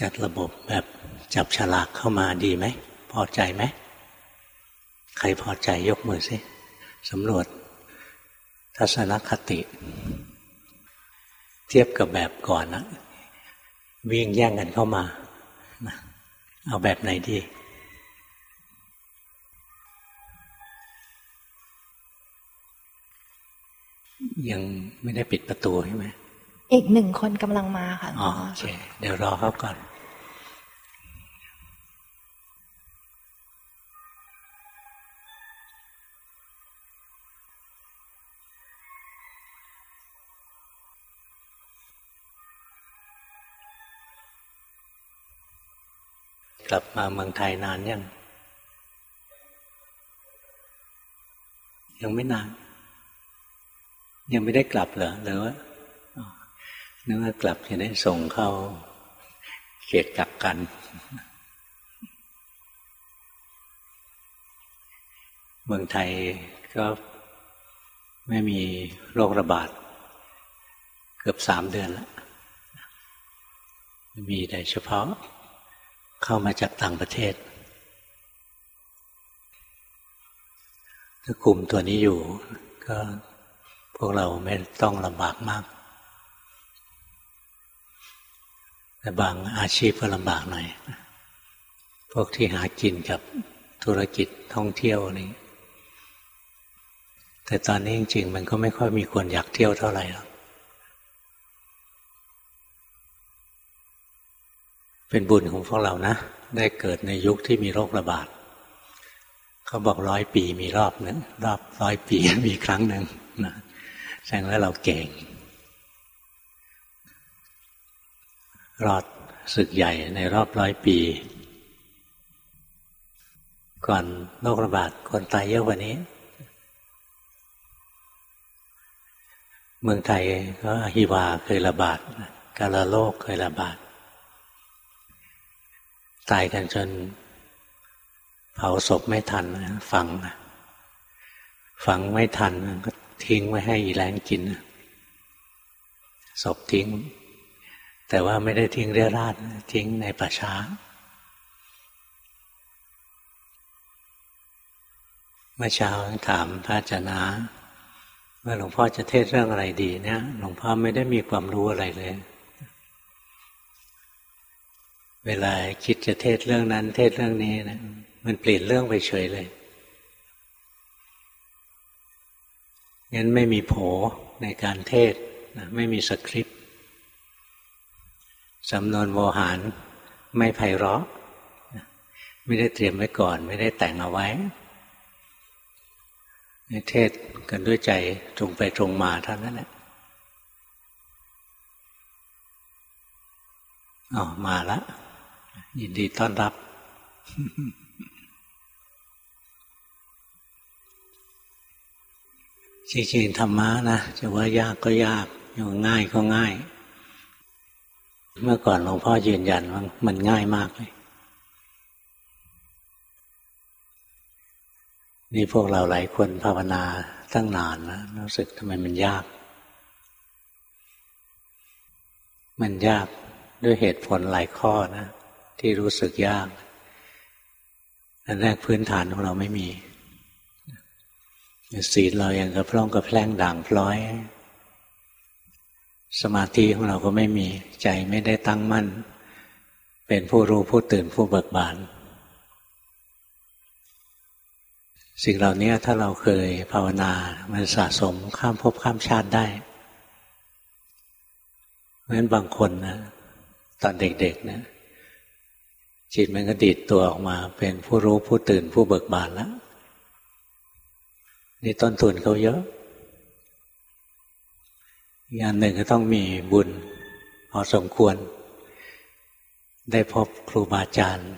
จัดระบบแบบจับฉลากเข้ามาดีไหม พอใจไหม ใครพอใจยกมือสิสำรวจ ทัศนคติ เทียบกับแบบก่อนนะวิ่งแย่งกันเข้ามา เอาแบบไหนดี ยังไม่ได้ปิดประตูใช่ไหมอีกหนึ่งคนกำลังมาค่ะอ๋อโอเค เดี๋ยวรอเขาก่อน กลับมาเมืองไทยนานยัง ยังไม่นาน ยังไม่ได้กลับเหรอหรือว่านึกว่ากลับจะได้ส่งเข้าเขตกักกัน เมืองไทยก็ไม่มีโรคระบาด เกือบสามเดือนแล้ว มีแต่เฉพาะ เข้ามาจากต่างประเทศถ้าคุมตัวนี้อยู่ ก็พวกเราไม่ต้องลำบากมากแต่บางอาชีพก็ลำบากหน่อย พวกที่หากินกับธุรกิจท่องเที่ยวนี่แต่ตอนนี้จริงๆ มันก็ไม่ค่อยมีคนอยากเที่ยวเท่าไหร่หรอก เป็นบุญของพวกเรานะ ได้เกิดในยุคที่มีโรคระบาดเขาบอกร้อยปีมีรอบหนึ่งรอบร้อยปีมีครั้งหนึ่งนะแสดงว่าเราเก่ง รอดศึกใหญ่ในรอบร้อยปี ก่อนโรคระบาดคนตายเยอะกว่านี้ เมืองไทยก็ฮิวาเคยระบาดกาลโลกเคยระบาด ตายกันจน เผาศพไม่ทันฝังฝังไม่ทันก็ทิ้งไว้ให้อีแรงกินศพทิ้ง แต่ว่าไม่ได้ทิ้งเรี่ยราดทิ้งในป่าช้า เมื่อเช้าถามพระอาจาว่าหลวงพ่อจะเทศเรื่องอะไรดีเนี่ยหลวงพ่อไม่ได้มีความรู้อะไรเลย เวลาคิดจะเทศเรื่องนั้น เทศเรื่องนี้นะมันเปลี่ยนเรื่องไปเฉยเลยงั้นไม่มีโผในการเทศนะไม่มีสคริปต์สำนวนโวหารไม่ไพเราะไม่ได้เตรียมไว้ก่อน ไม่ได้แต่งเอาไว้เทศกันด้วยใจตรงไปตรงมาเท่านั้นแหละอ๋อมาละ ยินดีต้อนรับ จริงๆธรรมะนะจะว่ายากก็ยากจะง่ายก็ง่าย เมื่อก่อนหลวงพ่อยืนยันว่ามันง่ายมากเลย นี่พวกเราหลายคนภาวนาตั้งนานแล้วรู้สึกทำไมมันยาก มันยากด้วยเหตุผลหลายข้อนะ ที่รู้สึกยาก อันแรกพื้นฐานของเราไม่มี ศีลเราอย่างกระพร่องกระแพร่งด่างพร้อย สมาธิของเราก็ไม่มี ใจไม่ได้ตั้งมั่น เป็นผู้รู้ผู้ตื่นผู้เบิกบานสิ่งเหล่านี้ถ้าเราเคยภาวนา มันสะสมข้ามภพข้ามชาติได้ เพราะฉะนั้นบางคนนะ ตอนเด็กๆนะ จิตมันก็ดีดตัวออกมา เป็นผู้รู้ผู้ตื่นผู้เบิกบานแล้วนี่ต้นทุนเขาเยอะอย่างหนึ่งก็ต้องมีบุญพอสมควร ได้พบครูบาอาจารย์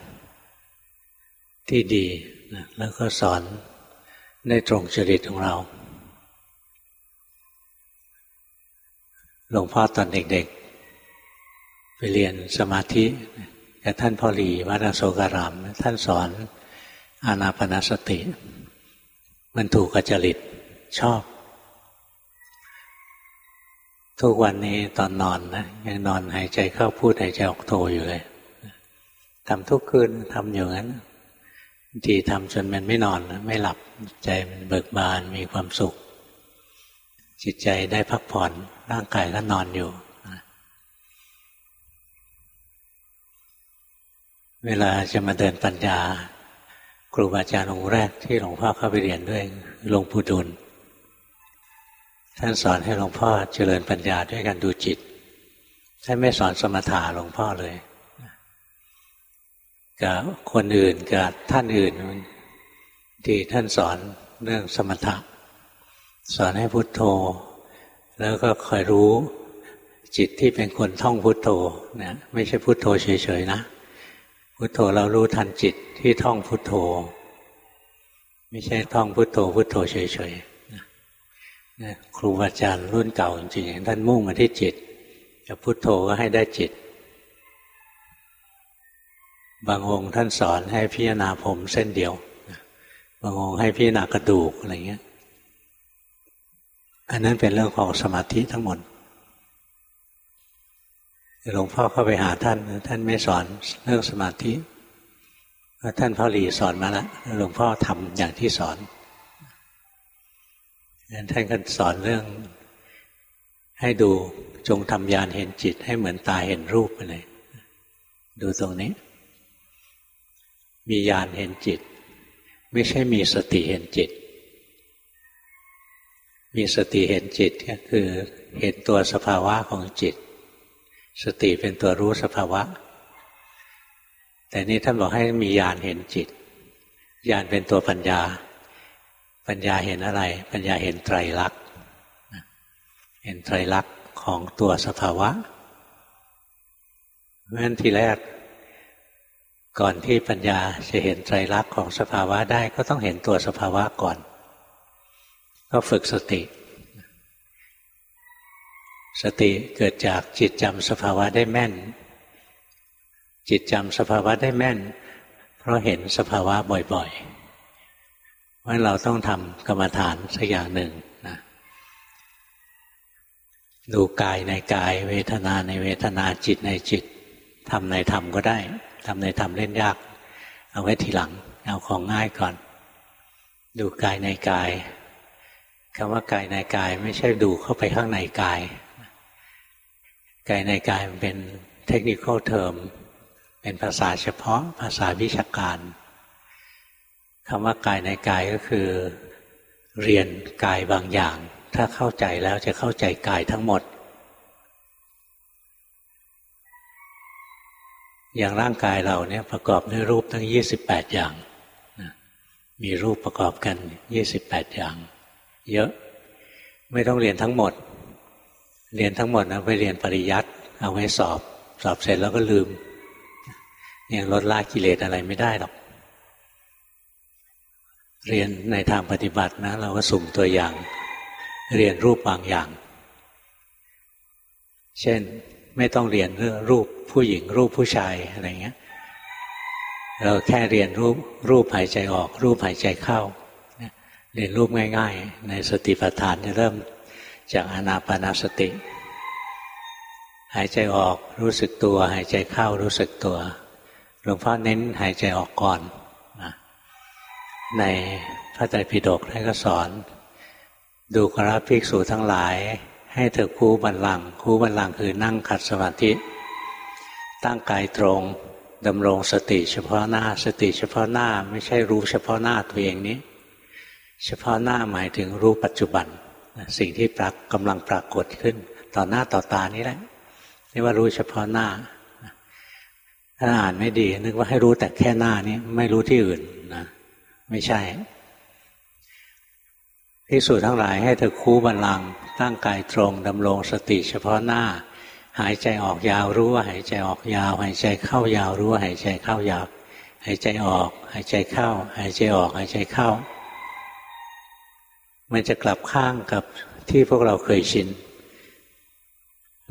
ที่ดีนะแล้วก็สอนได้ตรงจริตของเรา หลวงพ่อตอนเด็กๆ ไปเรียนสมาธิ กับท่านพ่อหลีวัดโสการาม ท่านสอนอานาปนาสติ มันถูกกจริตชอบ ทุกวันนี้ตอนนอนนะยังนอนหายใจเข้าพูดหายใจออกโทอยู่เลยทำทุกคืนทำอยู่งั้นบางทีทำจนมันไม่นอนไม่หลับใจมันเบิกบานมีความสุข จิตใจได้พักผ่อนร่างกายก็นอนอยู่ เวลาจะมาเดินปัญญา ครูบาอาจารย์องค์แรกที่หลวงพ่อเข้าไปเรียนด้วยหลวงปู่ดุล ท่านสอนให้หลวงพ่อเจริญปัญญาด้วยการดูจิต ท่านไม่สอนสมถะหลวงพ่อเลยกับคนอื่นกับท่านอื่นที่ท่านสอนเรื่องสมถะสอนให้พุทโธ แล้วก็คอยรู้จิตที่เป็นคนท่องพุทโธนะไม่ใช่พุทโธเฉยๆนะ พุทโธเรารู้ทันจิตที่ท่องพุทโธ ไม่ใช่ท่องพุทโธพุทโธเฉยๆครูอาจารย์รุ่นเก่าจริงๆท่านมุ่งมาที่จิตจะพุทโธก็ให้ได้จิต บางองค์ท่านสอนให้พิจารณาผมเส้นเดียว บางองค์ให้พิจารณากระดูกอะไรเงี้ย อันนั้นเป็นเรื่องของสมาธิทั้งหมด หลวงพ่อเข้าไปหาท่าน ท่านไม่สอนเรื่องสมาธิท่านพ่อหลีสอนมาแล้วหลวงพ่อทำอย่างที่สอนท่านก็สอนเรื่องให้ดูจงทำยานเห็นจิต ให้เหมือนตาเห็นรูปไปเลย ดูตรงนี้ มีญาณเห็นจิต ไม่ใช่มีสติเห็นจิต มีสติเห็นจิตก็คือเห็นตัวสภาวะของจิต สติเป็นตัวรู้สภาวะ แต่นี้ท่านบอกให้มีญาณเห็นจิตญาณเป็นตัวปัญญา ปัญญาเห็นอะไร ปัญญาเห็นไตรลักษณ์เห็นไตรลักษณ์ของตัวสภาวะเพราะฉะนั้นทีแรก ก่อนที่ปัญญาจะเห็นไตรลักษณ์ของสภาวะได้ก็ต้องเห็นตัวสภาวะก่อน ก็ฝึกสติ สติเกิดจากจิตจำสภาวะได้แม่น จิตจำสภาวะได้แม่น เพราะเห็นสภาวะบ่อยๆว่าะเราต้องทำกรรมฐานสักอย่างหนึ่งนะดูกายในกายเวทนาในเวทนาจิตในจิตทำในธรรมก็ได้ทำในธรรมเล่นยาก เอาไว้ทีหลัง เอาของง่ายก่อน ดูกายในกายคำว่ากายในกายไม่ใช่ดูเข้าไปข้างในกาย กายในกายมันเป็นเทคนิคเทอมเป็นภาษาเฉพาะภาษาวิชาการคำว่ากายในกายก็คือ เรียนกายบางอย่าง ถ้าเข้าใจแล้วจะเข้าใจกายทั้งหมด อย่างร่างกายเราเนี่ยประกอบด้วยรูปทั้งยี่สิบแปดอย่าง มีรูปประกอบกันยี่สิบแปดอย่าง เยอะไม่ต้องเรียนทั้งหมด เรียนทั้งหมดนะไปเรียนปริยัติเอาไว้สอบ สอบเสร็จแล้วก็ลืมยังลดละกิเลสอะไรไม่ได้หรอก เรียนในทางปฏิบัตินะ เราก็สุ่มตัวอย่าง เรียนรูปบางอย่าง เช่นไม่ต้องเรียนเรื่องรูปผู้หญิงรูปผู้ชายอะไรเงี้ย เราแค่เรียนรูปรูปหายใจออก รูปหายใจเข้า เรียนรูปง่าย ๆ ในสติปัฏฐานจะเริ่ม จากอนาปนาสติ หายใจออกรู้สึกตัว หายใจเข้ารู้สึกตัวหลวงพ่อเน้นหายใจออกก่อนในพระไตรปิฎกท่านก็สอน ดูกราภิกษุทั้งหลาย ให้เธอคู่บันลังคู่บันลังคือนั่งขัดสมาธิ ตั้งกายตรงดำรงสติเฉพาะหน้าสติเฉพาะหน้าไม่ใช่รู้เฉพาะหน้าตัวเองนี้ เฉพาะหน้าหมายถึงรู้ปัจจุบัน สิ่งที่ปรากกำลังปรากฏขึ้น ต่อหน้าต่อตานี้แหละนี่ว่ารู้เฉพาะหน้า ถ้าอ่านไม่ดี นึกว่าให้รู้แต่แค่หน้านี้ไม่รู้ที่อื่นนะไม่ใช่พิสูจทั้งหลายให้เธอคู่บันลังตั้งกายตรงดำรงสติเฉพาะหน้า หายใจออกยาวรู้ว่าหายใจออกยาว หายใจเข้ายาวรู้ว่าหายใจเข้ายาว หายใจออก หายใจเข้า หายใจออก หายใจเข้า มันจะกลับข้างกับที่พวกเราเคยชิน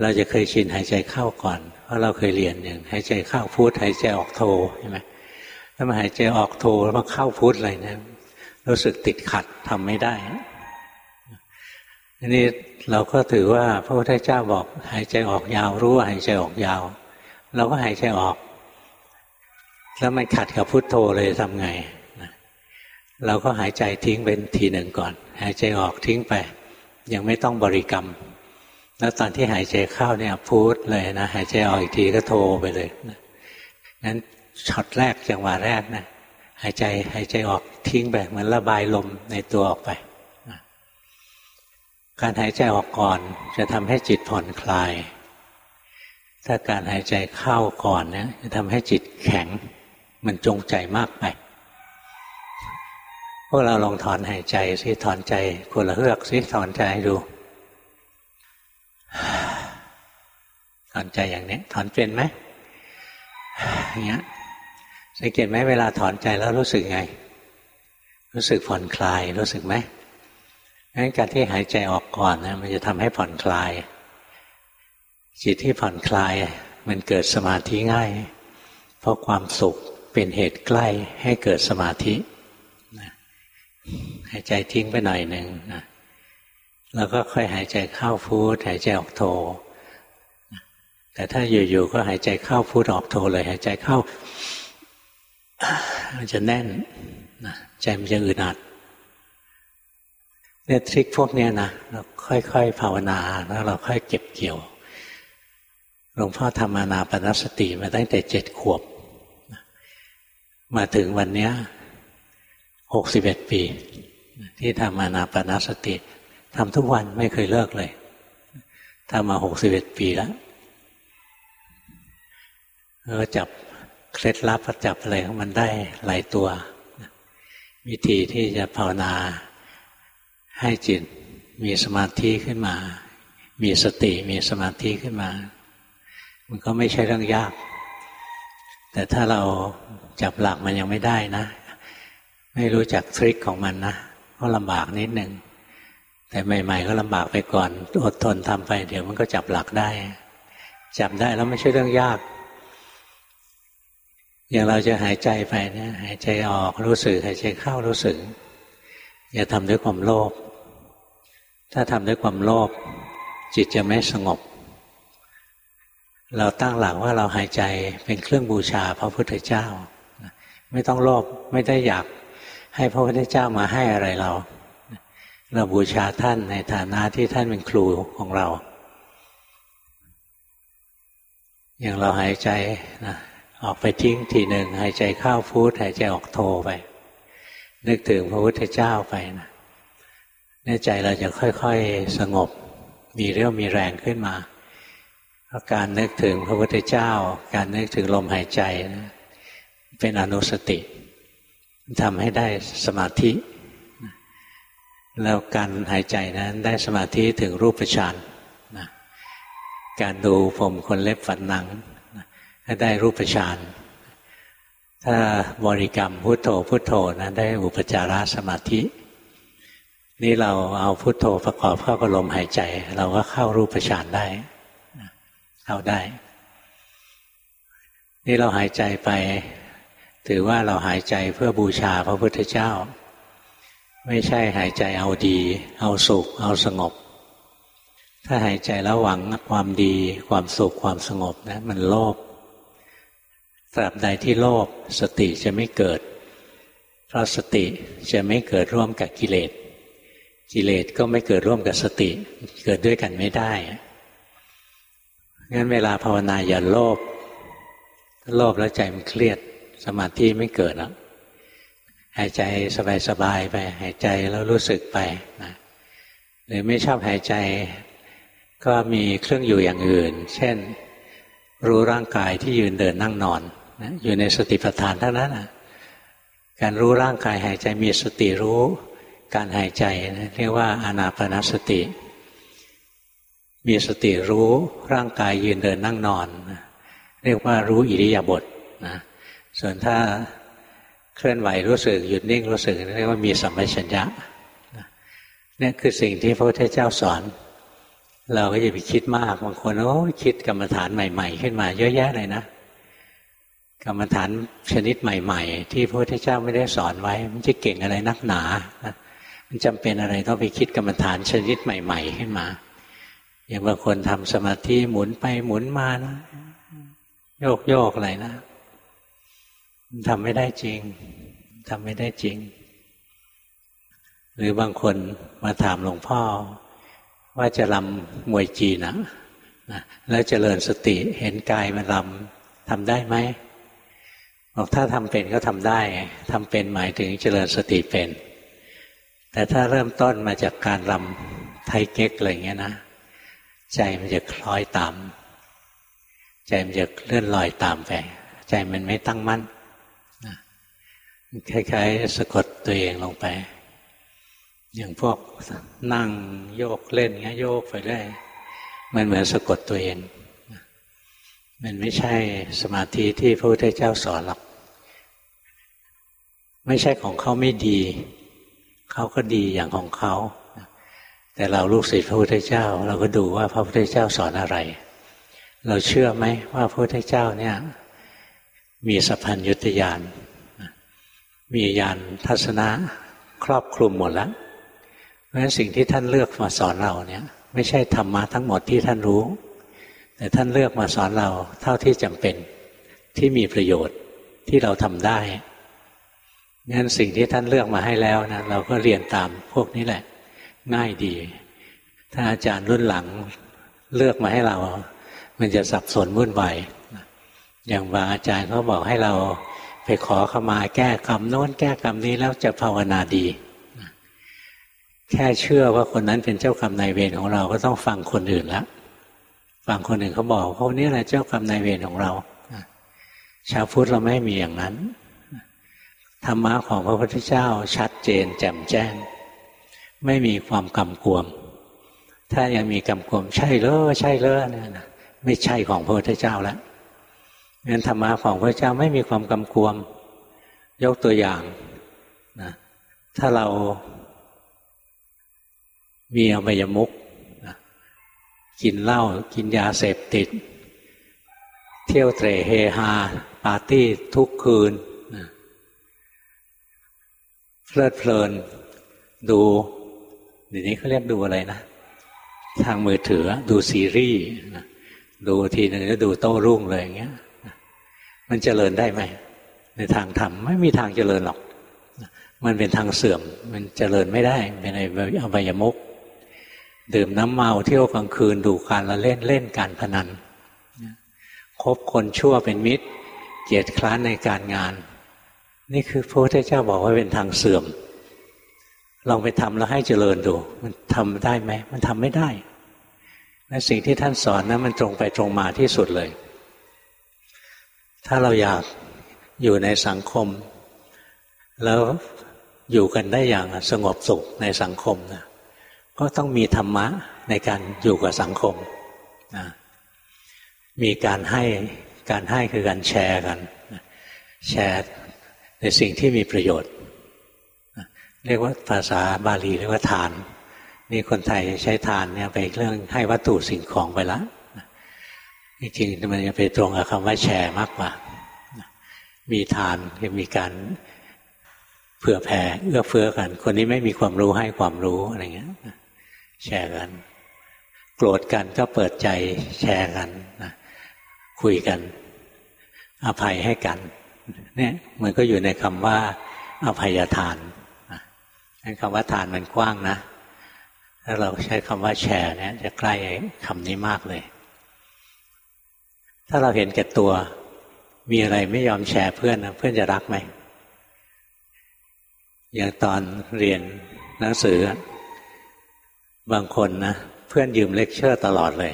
เราจะเคยชินหายใจเข้าก่อน เพราะเราเคยเรียนอย่างหายใจเข้าพุทหายใจออกโทใช่ไหมถ้ามาหายใจออกโทแล้วมาเข้าพุทอะไรนะรู้สึกติดขัดทำไม่ได้อันนี้เราก็ถือว่าพระพุทธเจ้าบอกหายใจออกยาว รู้ว่าหายใจออกยาว เราก็หายใจออก แล้วมันขัดกับพุทโธเลยทำไง เราก็หายใจทิ้งเป็นทีหนึ่งก่อน หายใจออกทิ้งไป ยังไม่ต้องบริกรรม แล้วตอนที่หายใจเข้าเนี่ยพูดเลยนะหายใจออกอีกทีก็โทไปเลยนะงั้นช็อตแรกจังหวะแรกนะหายใจหายใจออกทิ้งไปเหมือนระบายลมในตัวออกไปการหายใจออกก่อนจะทำให้จิตผ่อนคลาย ถ้าการหายใจเข้าก่อนเนี่ยจะทำให้จิตแข็งมันจงใจมากไป พวกเราลองถอนหายใจสิถอนใจคนละเฮือกสิถอนใจดูถอนใจอย่างนี้ถอนเป็นไหมอย่างเงี้ยสังเกตไหมเวลาถอนใจแล้วรู้สึกไง รู้สึกผ่อนคลายรู้สึกไหมงั้นการที่หายใจออกก่อนนะมันจะทำให้ผ่อนคลาย จิตที่ผ่อนคลาย มันเกิดสมาธิง่าย เพราะความสุขเป็นเหตุใกล้ให้เกิดสมาธิ หายใจทิ้งไปหน่อยหนึ่งนะแล้วก็ค่อยหายใจเข้าฟูดหายใจออกโท แต่ถ้าอยู่ๆก็หายใจเข้าฟูดออกโทเลย หายใจเข้ามันจะแน่นใจมันจะอึดอัดเนี่ยทริคพวกเนี้ยนะเราค่อยๆภาวนาแล้วเราค่อยเก็บเกี่ยวหลวงพ่อทำมานาปนสติมาตั้งแต่เจ็ดขวบ มาถึงวันเนี้ย หกสิบเอ็ดปี ที่ทำมานาปนสติทำทุกวันไม่เคยเลิกเลยทำมาหกสิบเอ็ดปีแล้วก็จับเคล็ดลับจับอะไรของมันได้หลายตัว วิธีที่จะภาวนาให้จิตมีสมาธิขึ้นมา มีสติมีสมาธิขึ้นมา มันก็ไม่ใช่เรื่องยาก แต่ถ้าเราจับหลักมันยังไม่ได้นะ ไม่รู้จักทริคของมันนะก็ลำบากนิดหนึ่งแต่ใหม่ ๆ ก็ลำบากไปก่อนอดทนทำไปเดี๋ยวมันก็จับหลักได้ จับได้แล้วไม่ใช่เรื่องยาก อย่างเราจะหายใจไปเนี่ยหายใจออกรู้สึกหายใจเข้ารู้สึก อย่าทำด้วยความโลภถ้าทำด้วยความโลภจิตจะไม่สงบ เราตั้งหลักว่าเราหายใจเป็นเครื่องบูชาพระพุทธเจ้า ไม่ต้องโลภไม่ได้อยาก ให้พระพุทธเจ้ามาให้อะไรเรา เราบูชาท่านในฐานะที่ท่านเป็นครูของเรา อย่างเราหายใจนะออกไปทิ้งทีหนึ่งหายใจเข้าฟูดหายใจออกโทไป นึกถึงพระพุทธเจ้าไปนะในใจเราจะค่อยๆสงบ มีเรี่ยวมีแรงขึ้นมาเพราะการนึกถึงพระพุทธเจ้า การนึกถึงลมหายใจนะเป็นอนุสติ ทำให้ได้สมาธิ แล้วการหายใจนั้นได้สมาธิถึงรูปฌานนะการดูผมคนเล็บฝันหนังก็ได้รูปฌานถ้าบริกรรมพุโทโธพุโทโธนะได้อุปจารสมาธิ นี่เราเอาพุทโธประกอบเข้ากับลมหายใจ เราก็เข้ารูปฌานได้เข้าได้ นี่เราหายใจไป ถือว่าเราหายใจเพื่อบูชาพระพุทธเจ้า ไม่ใช่หายใจเอาดี เอาสุข เอาสงบ ถ้าหายใจแล้วหวังความดี ความสุขความสงบนะมันโลภตราบใดที่โลภสติจะไม่เกิด เพราะสติจะไม่เกิดร่วมกับกิเลสกิเลสก็ไม่เกิดร่วมกับสติ เกิดด้วยกันไม่ได้งั้นเวลาภาวนาอย่าโลภโลภแล้วใจมันเครียด สมาธิไม่เกิดแล้วหายใจสบายๆไป หายใจแล้วรู้สึกไปนะหรือไม่ชอบหายใจ ก็มีเครื่องอยู่อย่างอื่น เช่น รู้ร่างกายที่ยืนเดินนั่งนอนนะอยู่ในสติปัฏฐานเท่านั้นนะการรู้ร่างกายหายใจมีสติรู้ การหายใจนะเรียกว่าอานาปนสติ มีสติรู้ร่างกายยืนเดินนั่งนอน เรียกว่ารู้อิริยาบถนะ ส่วนถ้าเคลื่อนไหวรู้สึกหยุดนิ่งรู้สึกเรียกว่ามีสัมปชัญญะนี่คือสิ่งที่พระพุทธเจ้าสอน เราก็อย่าไปคิดมากบางคนโอ้คิดกรรมฐานใหม่ ๆ ขึ้นมา เยอะแยะเลยนะกรรมฐานชนิดใหม่ ๆ ที่พระพุทธเจ้าไม่ได้สอนไว้ มันจะเก่งอะไรนักหนานะมันจำเป็นอะไรต้องไปคิดกรรมฐานชนิดใหม่ ๆ ขึ้นมา อย่างบางคนทำสมาธิหมุนไปหมุนมานะโยกโยกอะไรนะ ทำไม่ได้จริงทำไม่ได้จริง หรือบางคนมาถามหลวงพ่อ ว่าจะลำมวยจีนะนะแล้วเจริญสติเห็นกายมันลำทำได้ไหมบอกถ้าทำเป็นก็ทำได้ทำเป็นหมายถึงเจริญสติเป็น แต่ถ้าเริ่มต้นมาจากการลำไทเก๊กอะไรเงี้ยนะ ใจมันจะคล้อยตาม ใจมันจะเลื่อนลอยตามไป ใจมันไม่ตั้งมั่น คล้ายๆสะกดตัวเองลงไป อย่างพวกนั่งโยกเล่นเงี้ยโยกไปเรื่อยมันเหมือนสะกดตัวเอง มันไม่ใช่สมาธิที่พระพุทธเจ้าสอนหรอก ไม่ใช่ของเขาไม่ดี เขาก็ดีอย่างของเขา แต่เราลูกศิษย์พระพุทธเจ้า เราก็ดูว่าพระพุทธเจ้าสอนอะไร เราเชื่อไหมว่าพระพุทธเจ้าเนี่ย มีสัพพัญญุตยาน มียานทัศนะครอบคลุมหมดแล้ว เพราะฉะนั้นสิ่งที่ท่านเลือกมาสอนเราเนี่ย ไม่ใช่ธรรมะทั้งหมดที่ท่านรู้ แต่ท่านเลือกมาสอนเราเท่าที่จำเป็นที่มีประโยชน์ที่เราทำได้งั้นสิ่งที่ท่านเลือกมาให้แล้วนะเราก็เรียนตามพวกนี้แหละ ง่ายดี ถ้าอาจารย์รุ่นหลังเลือกมาให้เรา มันจะสับสนวุ่นวายอย่างบางอาจารย์เขาบอกให้เรา ไปขอขมาแก้กรรมโน้นแก้กรรมนี้แล้วจะภาวนาดี แค่เชื่อว่าคนนั้นเป็นเจ้ากรรมนายเวรของเราก็ต้องฟังคนอื่นแล้วฟังคนอื่นเขาบอกเขานี่แหละเจ้ากรรมนายเวรของเราชาวพุทธเราไม่มีอย่างนั้นธรรมะของพระพุทธเจ้าชัดเจนแจ่มแจ้ง ไม่มีความกำกวม ถ้ายังมีกำกวมใช่เลยใช่เลยเนี่ยนะไม่ใช่ของพระพุทธเจ้าแล้ว งั้นธรรมะของพระเจ้าไม่มีความกำกวม ยกตัวอย่างนะถ้าเรามีอบายมุกนะกินเหล้ากินยาเสพติด เที่ยวเตะเฮฮาปาร์ตี้ทุกคืนนะเพลิดเพลิน ดูเดี๋ยวนี้เขาเรียกดูอะไรนะ ทางมือถือดูซีรีส์ดูทีนึงก็ดูโต้รุ่งเลยอย่างเงี้ย มันเจริญได้ไหมในทางธรรมไม่มีทางเจริญหรอก มันเป็นทางเสื่อม มันเจริญไม่ได้เป็นในอบายมุกดื่มน้ำเมาเที่ยวกลางคืนดูการละเล่นเล่นการพนันคบคนชั่วเป็นมิตร เกียรติคร้านในการงาน นี่คือพระพุทธเจ้าบอกว่าเป็นทางเสื่อม ลองไปทำแล้วให้เจริญดู มันทำได้ไหมมันทำไม่ได้และสิ่งที่ท่านสอนนะั้นมันตรงไปตรงมาที่สุดเลย ถ้าเราอยากอยู่ในสังคม แล้วอยู่กันได้อย่างสงบสุขในสังคมนะก็ต้องมีธรรมะในการอยู่กับสังคมนะมีการให้การให้คือการแชร์กัน แชร์ในสิ่งที่มีประโยชน์เรียกว่าภาษาบาลีเรียกว่าทาน นี่คนไทยใช้ทานเนี่ยไปเรื่องให้วัตถุสิ่งของไปแล้ว จริงๆมันจะไปตรงกับคำว่าแชร์มากกว่า มีทานจะมีการเผื่อแผ่เอื้อเฟื้อกัน คนนี้ไม่มีความรู้ให้ความรู้อะไรเงี้ยแชร์กัน โกรธกันก็เปิดใจแชร์กันนะคุยกัน อภัยให้กัน เนี่ยมันก็อยู่ในคำว่า อภัยทานนะคำว่าทานมันกว้างนะถ้าเราใช้คำว่าแชร์เนี่ยจะใกล้คำนี้มากเลย ถ้าเราเห็นแก่ตัว มีอะไรไม่ยอมแชร์เพื่อนนะเพื่อนจะรักไหมอย่างตอนเรียนหนังสือบางคนนะเพื่อนยืมเลคเชอร์ตลอดเลย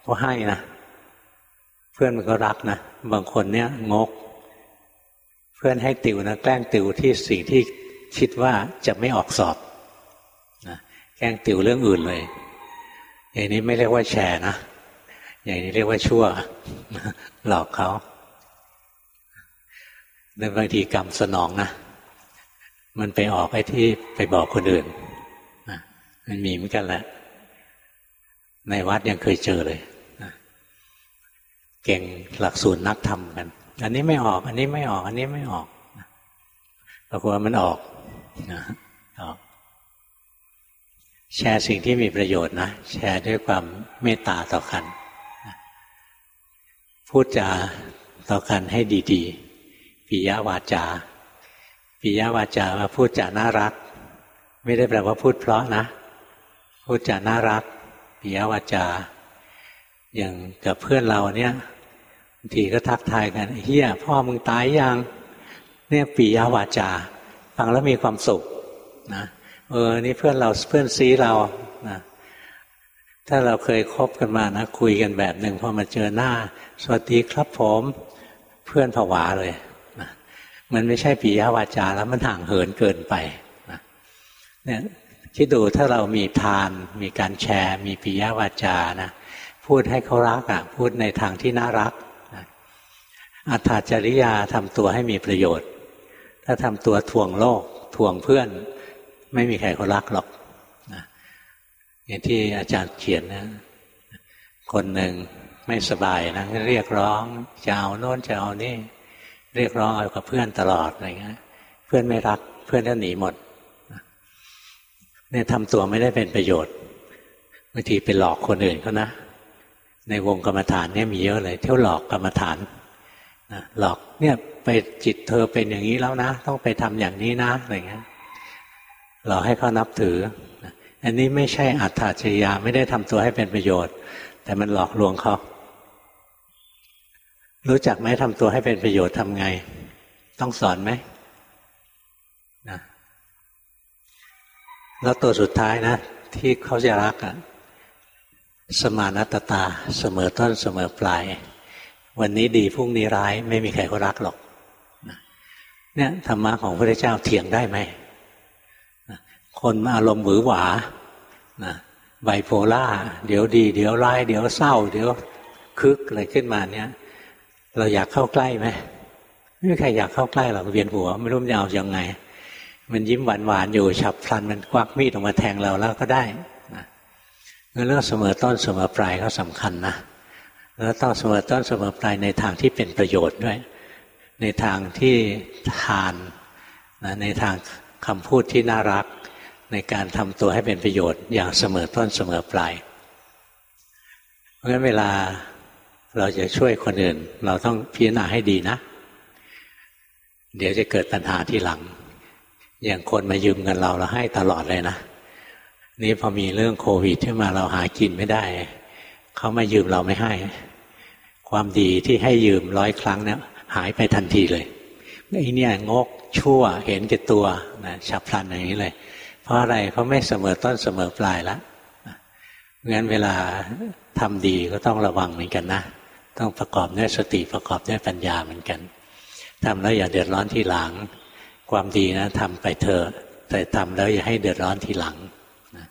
เพราะให้นะเพื่อนมันก็รักนะบางคนเนี่ยงก เพื่อนให้ติวนะแกล้งติวที่สิ่งที่คิดว่าจะไม่ออกสอบนะแกล้งติวเรื่องอื่นเลยอย่างนี้ไม่เรียกว่าแชร์นะ อย่างนี้เรียกว่าชั่ว หลอกเขาในบางทีกรรมสนองนะ มันไปออกไอ้ที่ไปบอกคนอื่นมันมีเหมือนกันแหละ ในวัดยังเคยเจอเลย เก่งหลักสูตรนักธรรมกัน อันนี้ไม่ออก อันนี้ไม่ออก อันนี้ไม่ออกปรากฏว่ามันออกออก แชร์สิ่งที่มีประโยชน์นะ แชร์ด้วยความเมตตาต่อกัน พูดจาต่อกันให้ดีๆปิยวาจาปิยวาจามาพูดจาน่ารัก ไม่ได้แปลว่าพูดเพราะนะ พูดจาน่ารักปิยวาจา อย่างกับเพื่อนเราเนี่ยบางทีก็ทักทายกันเฮียพ่อมึงตายยังเนี่ยปิยวาจา ฟังแล้วมีความสุขนะเออนี่เพื่อนเราเพื่อนซีเรานะ ถ้าเราเคยคบกันมานะคุยกันแบบหนึ่งพอมาเจอหน้า สวัสดีครับผมเพื่อนผวาเลยนะมันไม่ใช่ปิยวาจาแล้วมันห่างเหินเกินไปนะเนี่ยคิดดูถ้าเรามีทาน มีการแชร์ มีปิยวาจานะพูดให้เขารักอะ พูดในทางที่น่ารักนะอัตถจริยาทำตัวให้มีประโยชน์ ถ้าทำตัวทวงโลกทวงเพื่อน ไม่มีใครเขารักหรอก อย่างที่อาจารย์เขียนนะ คนหนึ่งไม่สบายนะเรียกร้องจะเอาโน่นจะเอานี่ เรียกร้องเอากับเพื่อนตลอดอะไรเงี้ยเพื่อนไม่รักเพื่อนก็หนีหมดเนี่ยทำตัวไม่ได้เป็นประโยชน์บางทีไปหลอกคนอื่นเขานะ ในวงกรรมฐานเนี่ยมีเยอะเลย เที่ยวหลอกกรรมฐานหลอกเนี่ยไปจิตเธอเป็นอย่างนี้แล้วนะ ต้องไปทำอย่างนี้นะอะไรเงี้ยหลอกให้เขานับถือ อันนี้ไม่ใช่อัตถาจริยาไม่ได้ทำตัวให้เป็นประโยชน์ แต่มันหลอกลวงเขารู้จักไหมทำตัวให้เป็นประโยชน์ทำไง ต้องสอนไหมนะแล้วตัวสุดท้ายนะ ที่เขาจะรักอะสมานัตตาเสมอต้นเสมอปลาย วันนี้ดีพรุ่งนี้ร้าย ไม่มีใครเขารักหรอกเนี่ยธรรมะของพระเจ้าเถียงได้ไหม คนอารมณ์หวือหวานะไบโพล่าเดี๋ยวดี เดี๋ยวร้าย เดี๋ยวเศร้า เดี๋ยวคึกอะไรขึ้นมาเนี่ย เราอยากเข้าใกล้ไหมไม่มีใครอยากเข้าใกล้หรอกเวียนหัว ไม่รู้จะเอาอย่างไง มันยิ้มหวานหวานอยู่ฉับพลันมันควักมีดออกมาแทงเราแล้วก็ได้นะเรื่องเสมอต้นเสมอปลายก็สำคัญนะแล้วต้องเสมอต้นเสมอปลายในทางที่เป็นประโยชน์ด้วย ในทางที่ทานนะในทางคำพูดที่น่ารัก ในการทำตัวให้เป็นประโยชน์อย่างเสมอต้นเสมอปลาย เพราะฉะนั้นเวลาเราจะช่วยคนอื่น เราต้องพิจารณาให้ดีนะ เดี๋ยวจะเกิดปัญหาที่หลัง อย่างคนมายืมเงินเราเราให้ตลอดเลยนะนี่พอมีเรื่องโควิดที่มาเราหากินไม่ได้ เขามายืมเราไม่ให้ ความดีที่ให้ยืมร้อยครั้งเนี่ยหายไปทันทีเลยไอ้นี่งกชั่วเห็นแก่ตัวนะฉับพลันอย่างนี้เลย เพราะอะไรเขาไม่เสมอต้นเสมอปลายแล้วงั้นเวลาทำดีก็ต้องระวังเหมือนกันนะ ต้องประกอบด้วยสติประกอบด้วยปัญญาเหมือนกันทำแล้วอย่าเดือดร้อนทีหลัง ความดีนะทำไปเถอะแต่ทำแล้วอย่าให้เดือดร้อนทีหลังนะ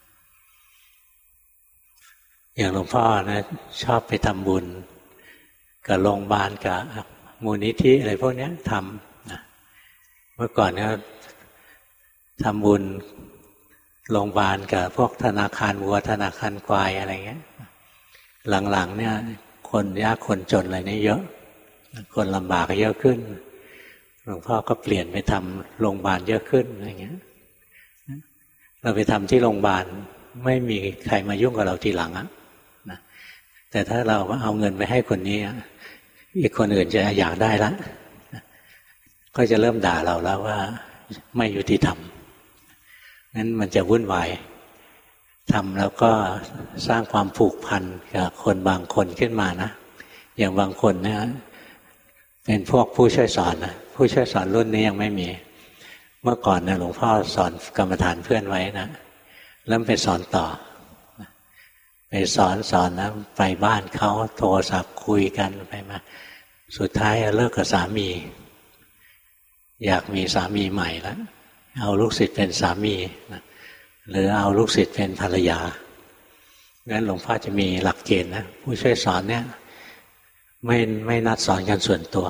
อย่างหลวงพ่อนะ ชอบไปทำบุญกับโรงพยาบาลกับมูลนิธิอะไรพวกนี้ทำนะเมื่อก่อนเนี่ยทำบุญ โรงพยาบาลกับพวกธนาคารวัวธนาคารควายอะไรเงี้ย หลังๆเนี่ย คนยากคนจนอะไรนี่เยอะ คนลำบากเยอะขึ้นหลวงพ่อก็เปลี่ยนไปทำโรงพยาบาลเยอะขึ้นอะไรเงี้ย เราไปทำที่โรงพยาบาลไม่มีใครมายุ่งกับเราทีหลังอะนะแต่ถ้าเราเอาเงินไปให้คนนี้อีกคนอื่นจะอยากได้ละก็จะเริ่มด่าเราแล้วว่าไม่ยุติธรรม นั้นมันจะวุ่นวายทำแล้วก็สร้างความผูกพันกับคนบางคนขึ้นมานะ อย่างบางคนเนี่ยเป็นพวกผู้ช่วยสอนนะผู้ช่วยสอนรุ่นนี้ยังไม่มี เมื่อก่อนนะหลวงพ่อสอนกรรมฐานเพื่อนไว้นะแล้วไปสอนต่อไปสอนสอนนะไปบ้านเขาโทรศัพท์คุยกันไปมา สุดท้ายเลิกกับสามี อยากมีสามีใหม่แล้ว เอาลูกศิษย์เป็นสามีนะหรือเอาลูกศิษย์เป็นภรรยางั้นหลวงพ่อจะมีหลักเกณฑ์นะผู้ช่วยสอนเนี่ยไม่ไม่นัดสอนกันส่วนตัว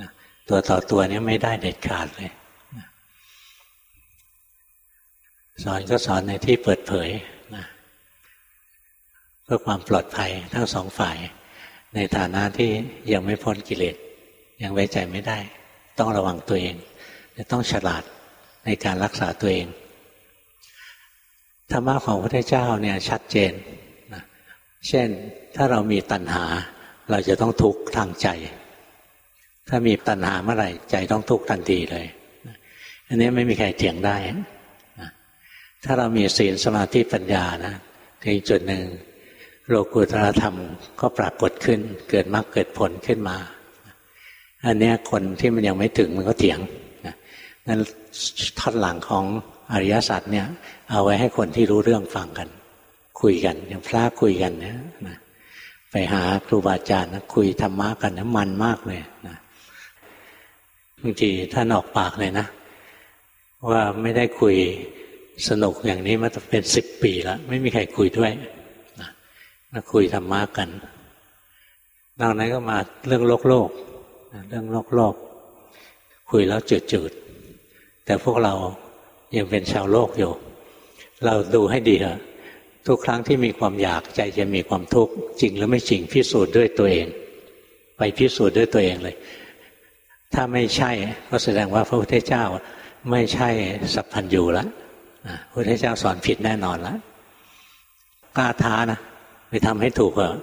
นะตัวต่อตัวเนี้ไม่ได้เด็ดขาดเลยนะสอนก็สอนในที่เปิดเผยนะเพื่อความปลอดภัยทั้งสองฝ่าย ในฐานะที่ยังไม่พ้นกิเลสยังไว้ใจไม่ได้ ต้องระวังตัวเอง ต้องฉลาด ในการรักษาตัวเองธรรมะของพระพุทธเจ้าเนี่ยชัดเจนนะเช่นถ้าเรามีตัณหา เราจะต้องทุกข์ทางใจ ถ้ามีตัณหาเมื่อไหร่ใจต้องทุกข์ทันทีเลยอันนี้ไม่มีใครเถียงได้ถ้าเรามีศีลสมาธิปัญญานะถึงจุดหนึ่งโลกุตรธรรมก็ปรากฏขึ้น เกิดมรรคเกิดผลขึ้นมา อันนี้คนที่มันยังไม่ถึงมันก็เถียง นั้นท่อนหลังของอริยสัจเนี่ย เอาไว้ให้คนที่รู้เรื่องฟังกัน คุยกันอย่างพระคุยกันเนี่ยนะไปหาครูบาอาจารย์นะคุยธรรมะกันนะมันมากเลยนะบางทีท่านออกปากเลยนะ ว่าไม่ได้คุยสนุกอย่างนี้มาเป็นสิบปีแล้ว ไม่มีใครคุยด้วยนะมาคุยธรรมะกันนอกนั้นก็มาเรื่องโลกโลกเรื่องโลกโลกคุยแล้วจืดจืด แต่พวกเรายังเป็นชาวโลกอยู่ เราดูให้ดีเถอะทุกครั้งที่มีความอยากใจจะมีความทุกข์จริงหรือไม่จริงพิสูจน์ด้วยตัวเอง ไปพิสูจน์ด้วยตัวเองเลย ถ้าไม่ใช่ก็แสดงว่าพระพุทธเจ้าไม่ใช่สัพพัญญูแล้วพระพุทธเจ้าสอนผิดแน่นอนแล้วกล้าท้านะไปทำให้ถูกเหรอ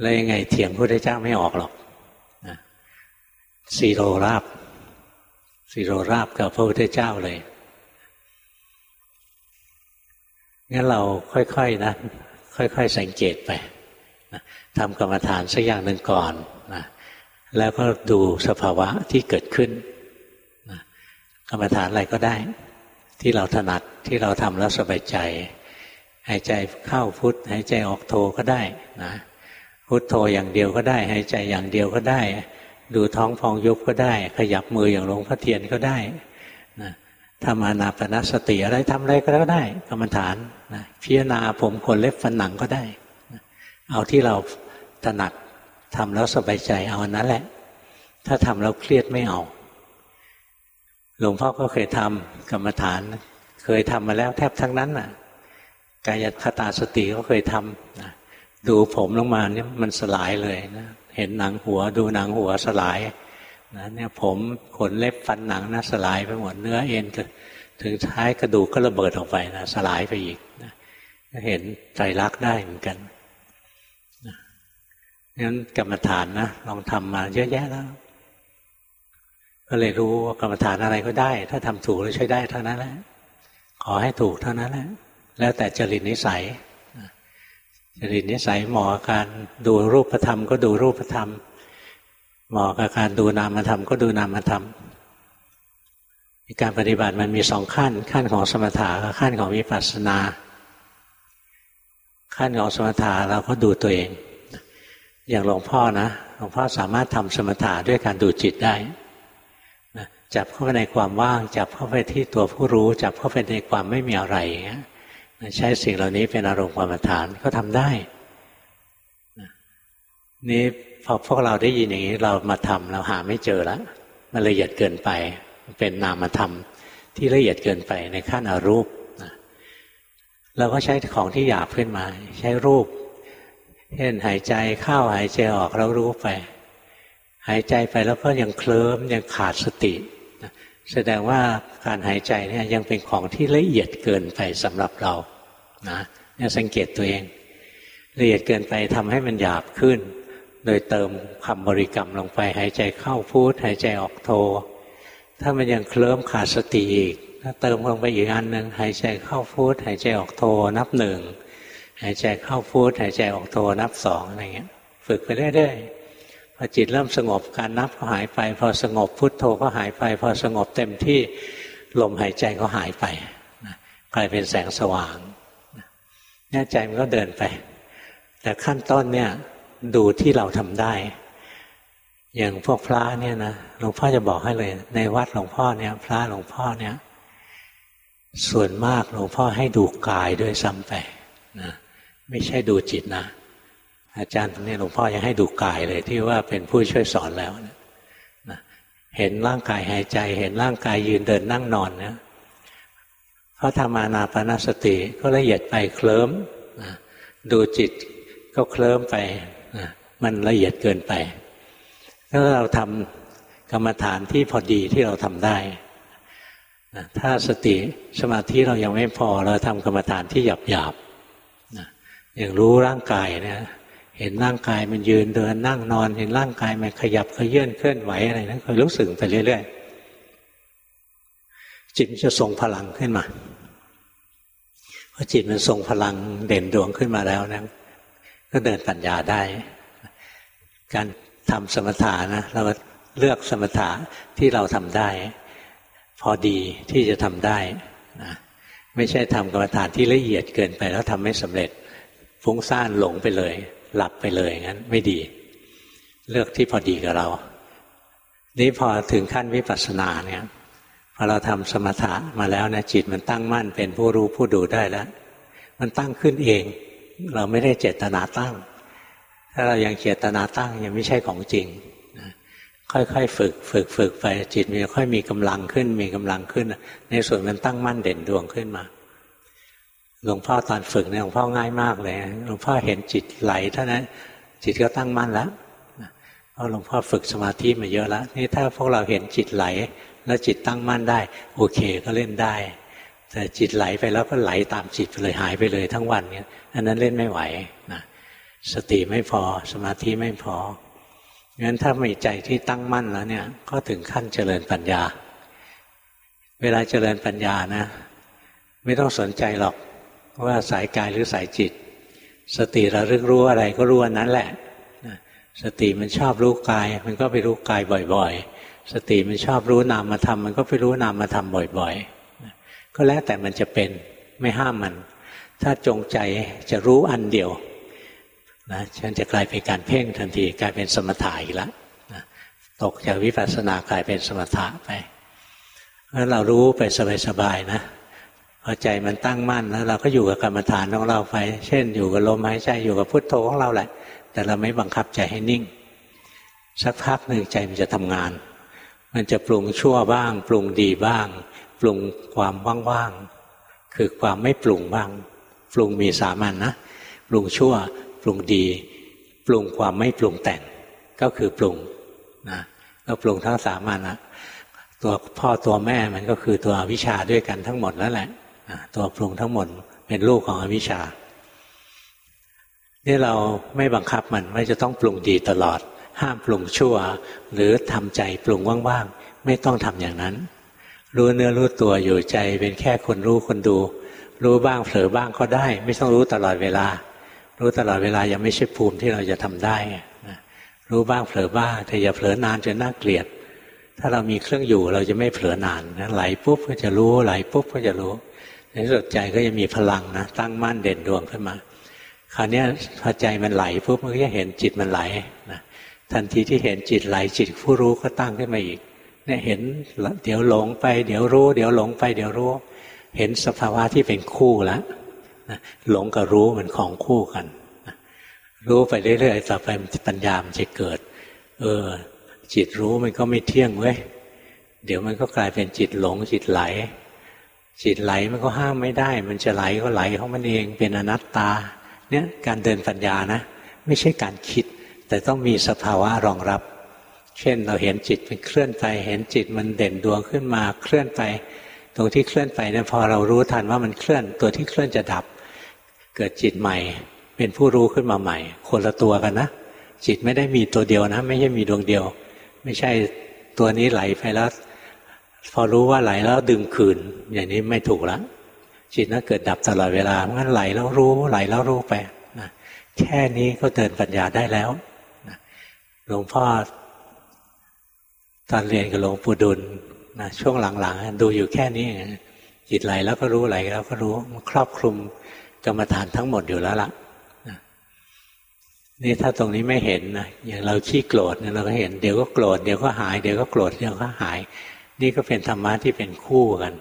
แล้วยังไงเถียงพระพุทธเจ้าไม่ออกหรอกสีโรราบ สีโรราบกับพระพุทธเจ้าเลยงั้นเราค่อยๆนะ ค่อย ๆ สังเกตไปนะทำกรรมฐานสักอย่างหนึ่งก่อนนะแล้วก็ดูสภาวะที่เกิดขึ้นนะกรรมฐานอะไรก็ได้ ที่เราถนัดที่เราทำแล้วสบายใจ หายใจเข้าพุทหายใจออกโทก็ได้นะพุทโทอย่างเดียวก็ได้ หายใจอย่างเดียวก็ได้ ดูท้องพองยุบก็ได้ ขยับมืออย่างหลวงพ่อเทียนก็ได้นะทำอานาปนสติอะไรทำอะไรก็ได้ กรรมฐานนะพิจารณาผมขนเล็บฟันหนังก็ได้นะเอาที่เราถนัดทำแล้วสบายใจเอาอันนั้นแหละ ถ้าทำแล้วเครียดไม่เอา หลวงพ่อก็เคยทำกรรมฐาน เคยทำมาแล้วแทบทั้งนั้นน่ะกายคตาสติก็เคยทำนะดูผมลงมาเนี่ยมันสลายเลยนะ เห็นหนังหัวดูหนังหัวสลายนะเนี่ยผมขนเล็บฟันหนังนะสลายไปหมดเนื้อเอ็นถึงท้ายกระดูกก็ระเบิดออกไปนะสลายไปอีกนะเห็นใจรักได้เหมือนกันนะงั้นกรรมฐานนะลองทำมาเยอะแยะแล้วก็เลยรู้ว่ากรรมฐานอะไรก็ได้ ถ้าทำถูกแล้วใช้ได้เท่านั้นแหละขอให้ถูกเท่านั้นแหละแล้วแต่จริตนิสัย จริตนิสัยหมอการดูรูปธรรม ก็ดูรูปธรรมเหมาะกับการดูนามธรรมก็ดูนามธรรมการปฏิบัติมันมีสองขั้น ขั้นของสมถะกับขั้นของวิปัสสนา ขั้นของสมถะเราก็ดูตัวเอง อย่างหลวงพ่อนะหลวงพ่อสามารถทำสมถะด้วยการดูจิตได้จับเข้าไปในความว่าง จับเข้าไปที่ตัวผู้รู้ จับเข้าไปในความไม่มีอะไร ใช้สิ่งเหล่านี้เป็นอารมณ์กรรมฐานก็ทำได้นี่พอพวกเราได้ยินอย่างนี้เรามาทำเราหาไม่เจอแล้วมันละเอียดเกินไป เป็นนามธรรมที่ละเอียดเกินไปในขั้นอรูปเราก็ใช้ของที่หยาบขึ้นมา ใช้รูปเช่นหายใจเข้าหายใจออกเรารู้ไป หายใจไปแล้วก็ยังเคลิ้มยังขาดสติแสดงว่าการหายใจเนี่ยยังเป็นของที่ละเอียดเกินไปสำหรับเรา นะเนี่ยสังเกตตัวเองละเอียดเกินไปทำให้มันหยาบขึ้น โดยเติมคำบริกรรมลงไปหายใจเข้าพูดหายใจออกโท ถ้ามันยังเคลิ้มขาดสติอีกถ้าเติมลงไปอีกอันหนึ่งหายใจเข้าพูดหายใจออกโทนับหนึ่งหายใจเข้าพูดหายใจออกโทนับสองอะไรเงี้ย ฝึกไปเรื่อยๆพอจิตเริ่มสงบการนับก็หายไป พอสงบพุทโธก็หายไป พอสงบเต็มที่ลมหายใจก็หายไปกลายเป็นแสงสว่าง เนี่ยใจมันก็เดินไป แต่ขั้นต้นเนี่ยดูที่เราทำได้ อย่างพวกพระเนี่ยนะหลวงพ่อจะบอกให้เลย ในวัดหลวงพ่อเนี่ย พระหลวงพ่อเนี่ย ส่วนมากหลวงพ่อให้ดูกายด้วยซ้ำไปนะไม่ใช่ดูจิตนะอาจารย์เนี่ยหลวงพ่อยังให้ดูกายเลยที่ว่าเป็นผู้ช่วยสอนแล้วนะเห็นร่างกายหายใจ เห็นร่างกายยืนเดินนั่งนอนเนี่ย เขาทำมานาปนาสติก็ละเอียดไปเคลิ้มนะดูจิตก็เคลิ้มไปมันละเอียดเกินไปถ้าเราทำกรรมฐานที่พอดีที่เราทำได้ถ้าสติสมาธิเรายังไม่พอเราทำกรรมฐานที่หยาบหยาบอย่างรู้ร่างกายเนี่ยเห็นร่างกายมันยืนเดินนั่งนอน เห็นร่างกายมันขยับเขยื่นเคลื่อนไหวอะไรนั้นคอยรู้สึกไปเรื่อยๆจิตจะทรงพลังขึ้นมา พอจิตมันทรงพลังเด่นดวงขึ้นมาแล้วนะก็เดินปัญญาได้ การทำสมถะนะเราเลือกสมถะที่เราทำได้ พอดีที่จะทำได้นะไม่ใช่ทำกรรมฐานที่ละเอียดเกินไปแล้วทำไม่สำเร็จ ฟุ้งซ่านหลงไปเลย หลับไปเลยงั้นไม่ดี เลือกที่พอดีกับเรา นี่พอถึงขั้นวิปัสสนาเนี่ย พอเราทำสมถะมาแล้วนะจิตมันตั้งมั่นเป็นผู้รู้ผู้ดูได้แล้ว มันตั้งขึ้นเอง เราไม่ได้เจตนาตั้ง ถ้าเรายังเจตนาตั้งยังไม่ใช่ของจริงค่อยๆฝึกฝึกฝึกไปจิตมันค่อยมีกำลังขึ้น มีกำลังขึ้น ในส่วนมันตั้งมั่นเด่นดวงขึ้นมาหลวงพ่อตอนฝึกเนี่ยหลวงพ่อง่ายมากเลยหลวงพ่อเห็นจิตไหลเท่านั้นจิตก็ตั้งมั่นแล้วเพราะหลวงพ่อฝึกสมาธิมาเยอะแล้วนี่ถ้าพวกเราเห็นจิตไหล แล้วจิตตั้งมั่นได้ โอเคก็เล่นได้ แต่จิตไหลไปแล้วก็ไหลตามจิตไปเลยหายไปเลยทั้งวันเนี่ยอันนั้นเล่นไม่ไหวนะสติไม่พอสมาธิไม่พองั้นถ้ามีใจที่ตั้งมั่นแล้วเนี่ย ก็ถึงขั้นเจริญปัญญา เวลาเจริญปัญญานะ ไม่ต้องสนใจหรอกว่าสายกายหรือสายจิต สติระลึกรู้อะไรก็รู้อันนั้นแหละสติมันชอบรู้กาย มันก็ไปรู้กายบ่อยๆ สติมันชอบรู้นามธรรมมันก็ไปรู้นามธรรมบ่อยๆ ก็แล้วแต่มันจะเป็นไม่ห้ามมัน ถ้าจงใจจะรู้อันเดียวนะฉันจะกลายเป็นการเพ่งทันทีกลายเป็นสมถะอีกแล้วนะตกจากวิปัสสนากลายเป็นสมถะไปเพราะเรารู้ไปสบายๆนะพอใจมันตั้งมั่นแล้วเราก็อยู่กับกรรมฐานของเราไป เช่น อยู่กับลมหายใจอยู่กับพุทโธของเราแหละ แต่เราไม่บังคับใจให้นิ่ง สักพักหนึ่งใจมันจะทำงาน มันจะปรุงชั่วบ้าง ปรุงดีบ้าง ปรุงความว่างๆคือความไม่ปรุงบ้าง ปรุงมีสามัญนนะปรุงชั่ว ปรุงดี ปรุงความไม่ปรุงแต่ง ก็คือปรุงนะก็ปรุงทั้งสามัญนะตัวพ่อตัวแม่มันก็คือตัววิชาด้วยกันทั้งหมดแล้วแหละตัวปรุงทั้งหมดเป็นลูกของอวิชชานี่เราไม่บังคับมันว่าจะต้องปรุงดีตลอด ห้ามปรุงชั่ว หรือทำใจปรุงว่างๆไม่ต้องทำอย่างนั้น รู้เนื้อรู้ตัวอยู่ใจเป็นแค่คนรู้คนดู รู้บ้างเผลอบ้างก็ได้ ไม่ต้องรู้ตลอดเวลา รู้ตลอดเวลายังไม่ใช่ภูมิที่เราจะทำได้รู้บ้างเผลอบ้างแต่อย่าเผลอนานจนน่าเกลียด ถ้าเรามีเครื่องอยู่เราจะไม่เผลอนานนะไหลปุ๊บก็จะรู้ไหลปุ๊บก็จะรู้ในสุดใจก็จะมีพลังนะตั้งมั่นเด่นดวงขึ้นมาคราวนี้พอใจมันไหลปุ๊บมันก็จะเห็นจิตมันไหลนะ ทันทีที่เห็นจิตไหลจิตผู้รู้ก็ตั้งขึ้นมาอีกเนี่ยเห็นเดี๋ยวหลงไปเดี๋ยวรู้ เดี๋ยวหลงไปเดี๋ยวรู้ เห็นสภาวะที่เป็นคู่แล้วนะหลงกับรู้มันของคู่กัน รู้ไปเรื่อยๆต่อไปปัญญามันจะเกิด เออ จิตรู้มันก็ไม่เที่ยงเว้ยเดี๋ยวมันก็กลายเป็นจิตหลงจิตไหล จิตไหลมันก็ห้ามไม่ได้ มันจะไหลก็ไหลของมันเองเป็นอนัตตา เนี่ยการเดินปัญญานะ ไม่ใช่การคิด แต่ต้องมีสภาวะรองรับ เช่นเราเห็นจิตมันเคลื่อนไปเห็นจิตมันเด่นดวงขึ้นมาเคลื่อนไป ตรงที่เคลื่อนไปเนี่ยพอเรารู้ทันว่ามันเคลื่อนตัวที่เคลื่อนจะดับ เกิดจิตใหม่ เป็นผู้รู้ขึ้นมาใหม่ คนละตัวกันนะจิตไม่ได้มีตัวเดียวนะ ไม่ใช่มีดวงเดียว ไม่ใช่ตัวนี้ไหลไปแล้ว พอรู้ว่าไหลแล้วดึงคืน อย่างนี้ไม่ถูกแล้วจิตนั้นเกิดดับตลอดเวลาเพราะงั้นไหลแล้วรู้ไหลแล้วรู้ไปนะแค่นี้ก็เดินปัญญาได้แล้ว หลวงพ่อตอนเรียนกับหลวงปู่ดุลนะช่วงหลังๆดูอยู่แค่นี้จิตไหลแล้วก็รู้ไหลแล้วก็รู้มันครอบคลุมกรรมฐานทั้งหมดอยู่แล้วล่ะนี่ถ้าตรงนี้ไม่เห็นนะอย่างเราขี้โกรธเนี่ยเราก็เห็นเดี๋ยวก็โกรธเดี๋ยวก็หายเดี๋ยวก็โกรธเดี๋ยวก็หาย นี่ก็เป็นธรรมะที่เป็นคู่กัน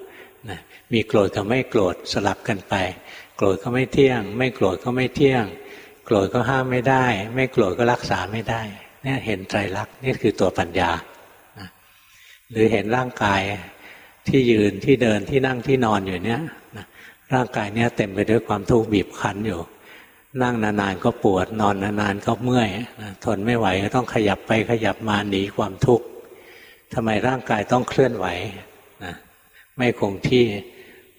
นะมีโกรธกับไม่โกรธสลับกันไป โกรธก็ไม่เที่ยง ไม่โกรธก็ไม่เที่ยง โกรธก็ห้ามไม่ได้ ไม่โกรธก็รักษาไม่ได้ เนี่ยเห็นไตรลักษณ์นี่คือตัวปัญญาหรือเห็นร่างกายที่ยืนที่เดินที่นั่งที่นอนอยู่เนี่ยร่างกายเนี่ยเต็มไปด้วยความทุกข์บีบคั้นอยู่ นั่งนานๆก็ปวดนอนนานๆก็เมื่อยทนไม่ไหวก็ต้องขยับไปขยับมาหนีความทุกข์ทำไมร่างกายต้องเคลื่อนไหวนะไม่คงที่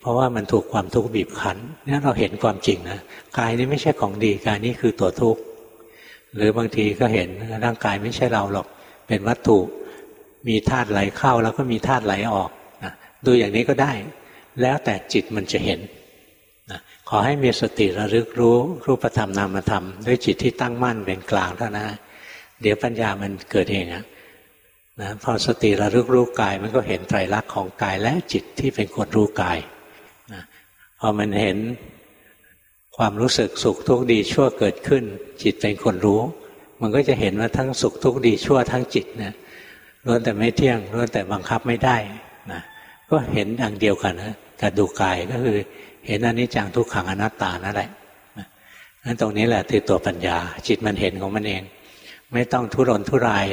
เพราะว่ามันถูกความทุกข์บีบคั้นนี่เราเห็นความจริงนะกายนี้ไม่ใช่ของดีกายนี้คือตัวทุกข์ หรือบางทีก็เห็นร่างกายไม่ใช่เราหรอก เป็นวัตถุ มีธาตุไหลเข้าแล้วก็มีธาตุไหลออกนะดูอย่างนี้ก็ได้ แล้วแต่จิตมันจะเห็นนะขอให้มีสติระลึกรู้รูปธรรมนามธรรม ด้วยจิตที่ตั้งมั่นเป็นกลางเท่านั้นเดี๋ยวปัญญามันเกิดเองอะนะพอสติระลึกรู้กายมันก็เห็นไตรลักษณ์ของกายและจิตที่เป็นคนรู้กายนะพอมันเห็น ความรู้สึกสุขทุกข์ดีชั่วเกิดขึ้น จิตเป็นคนรู้ มันก็จะเห็นว่าทั้งสุขทุกข์ดีชั่วทั้งจิตเนี่ยล้วนแต่ไม่เที่ยงล้วนแต่บังคับไม่ได้นะก็เห็นอย่างเดียวกันนะกับดูกายก็คือเห็นอนิจจังทุกขังอนัตตานั่นแหละนั้นตรงนี้แหละคือตัวปัญญา จิตมันเห็นของมันเอง ไม่ต้องทุรนทุราย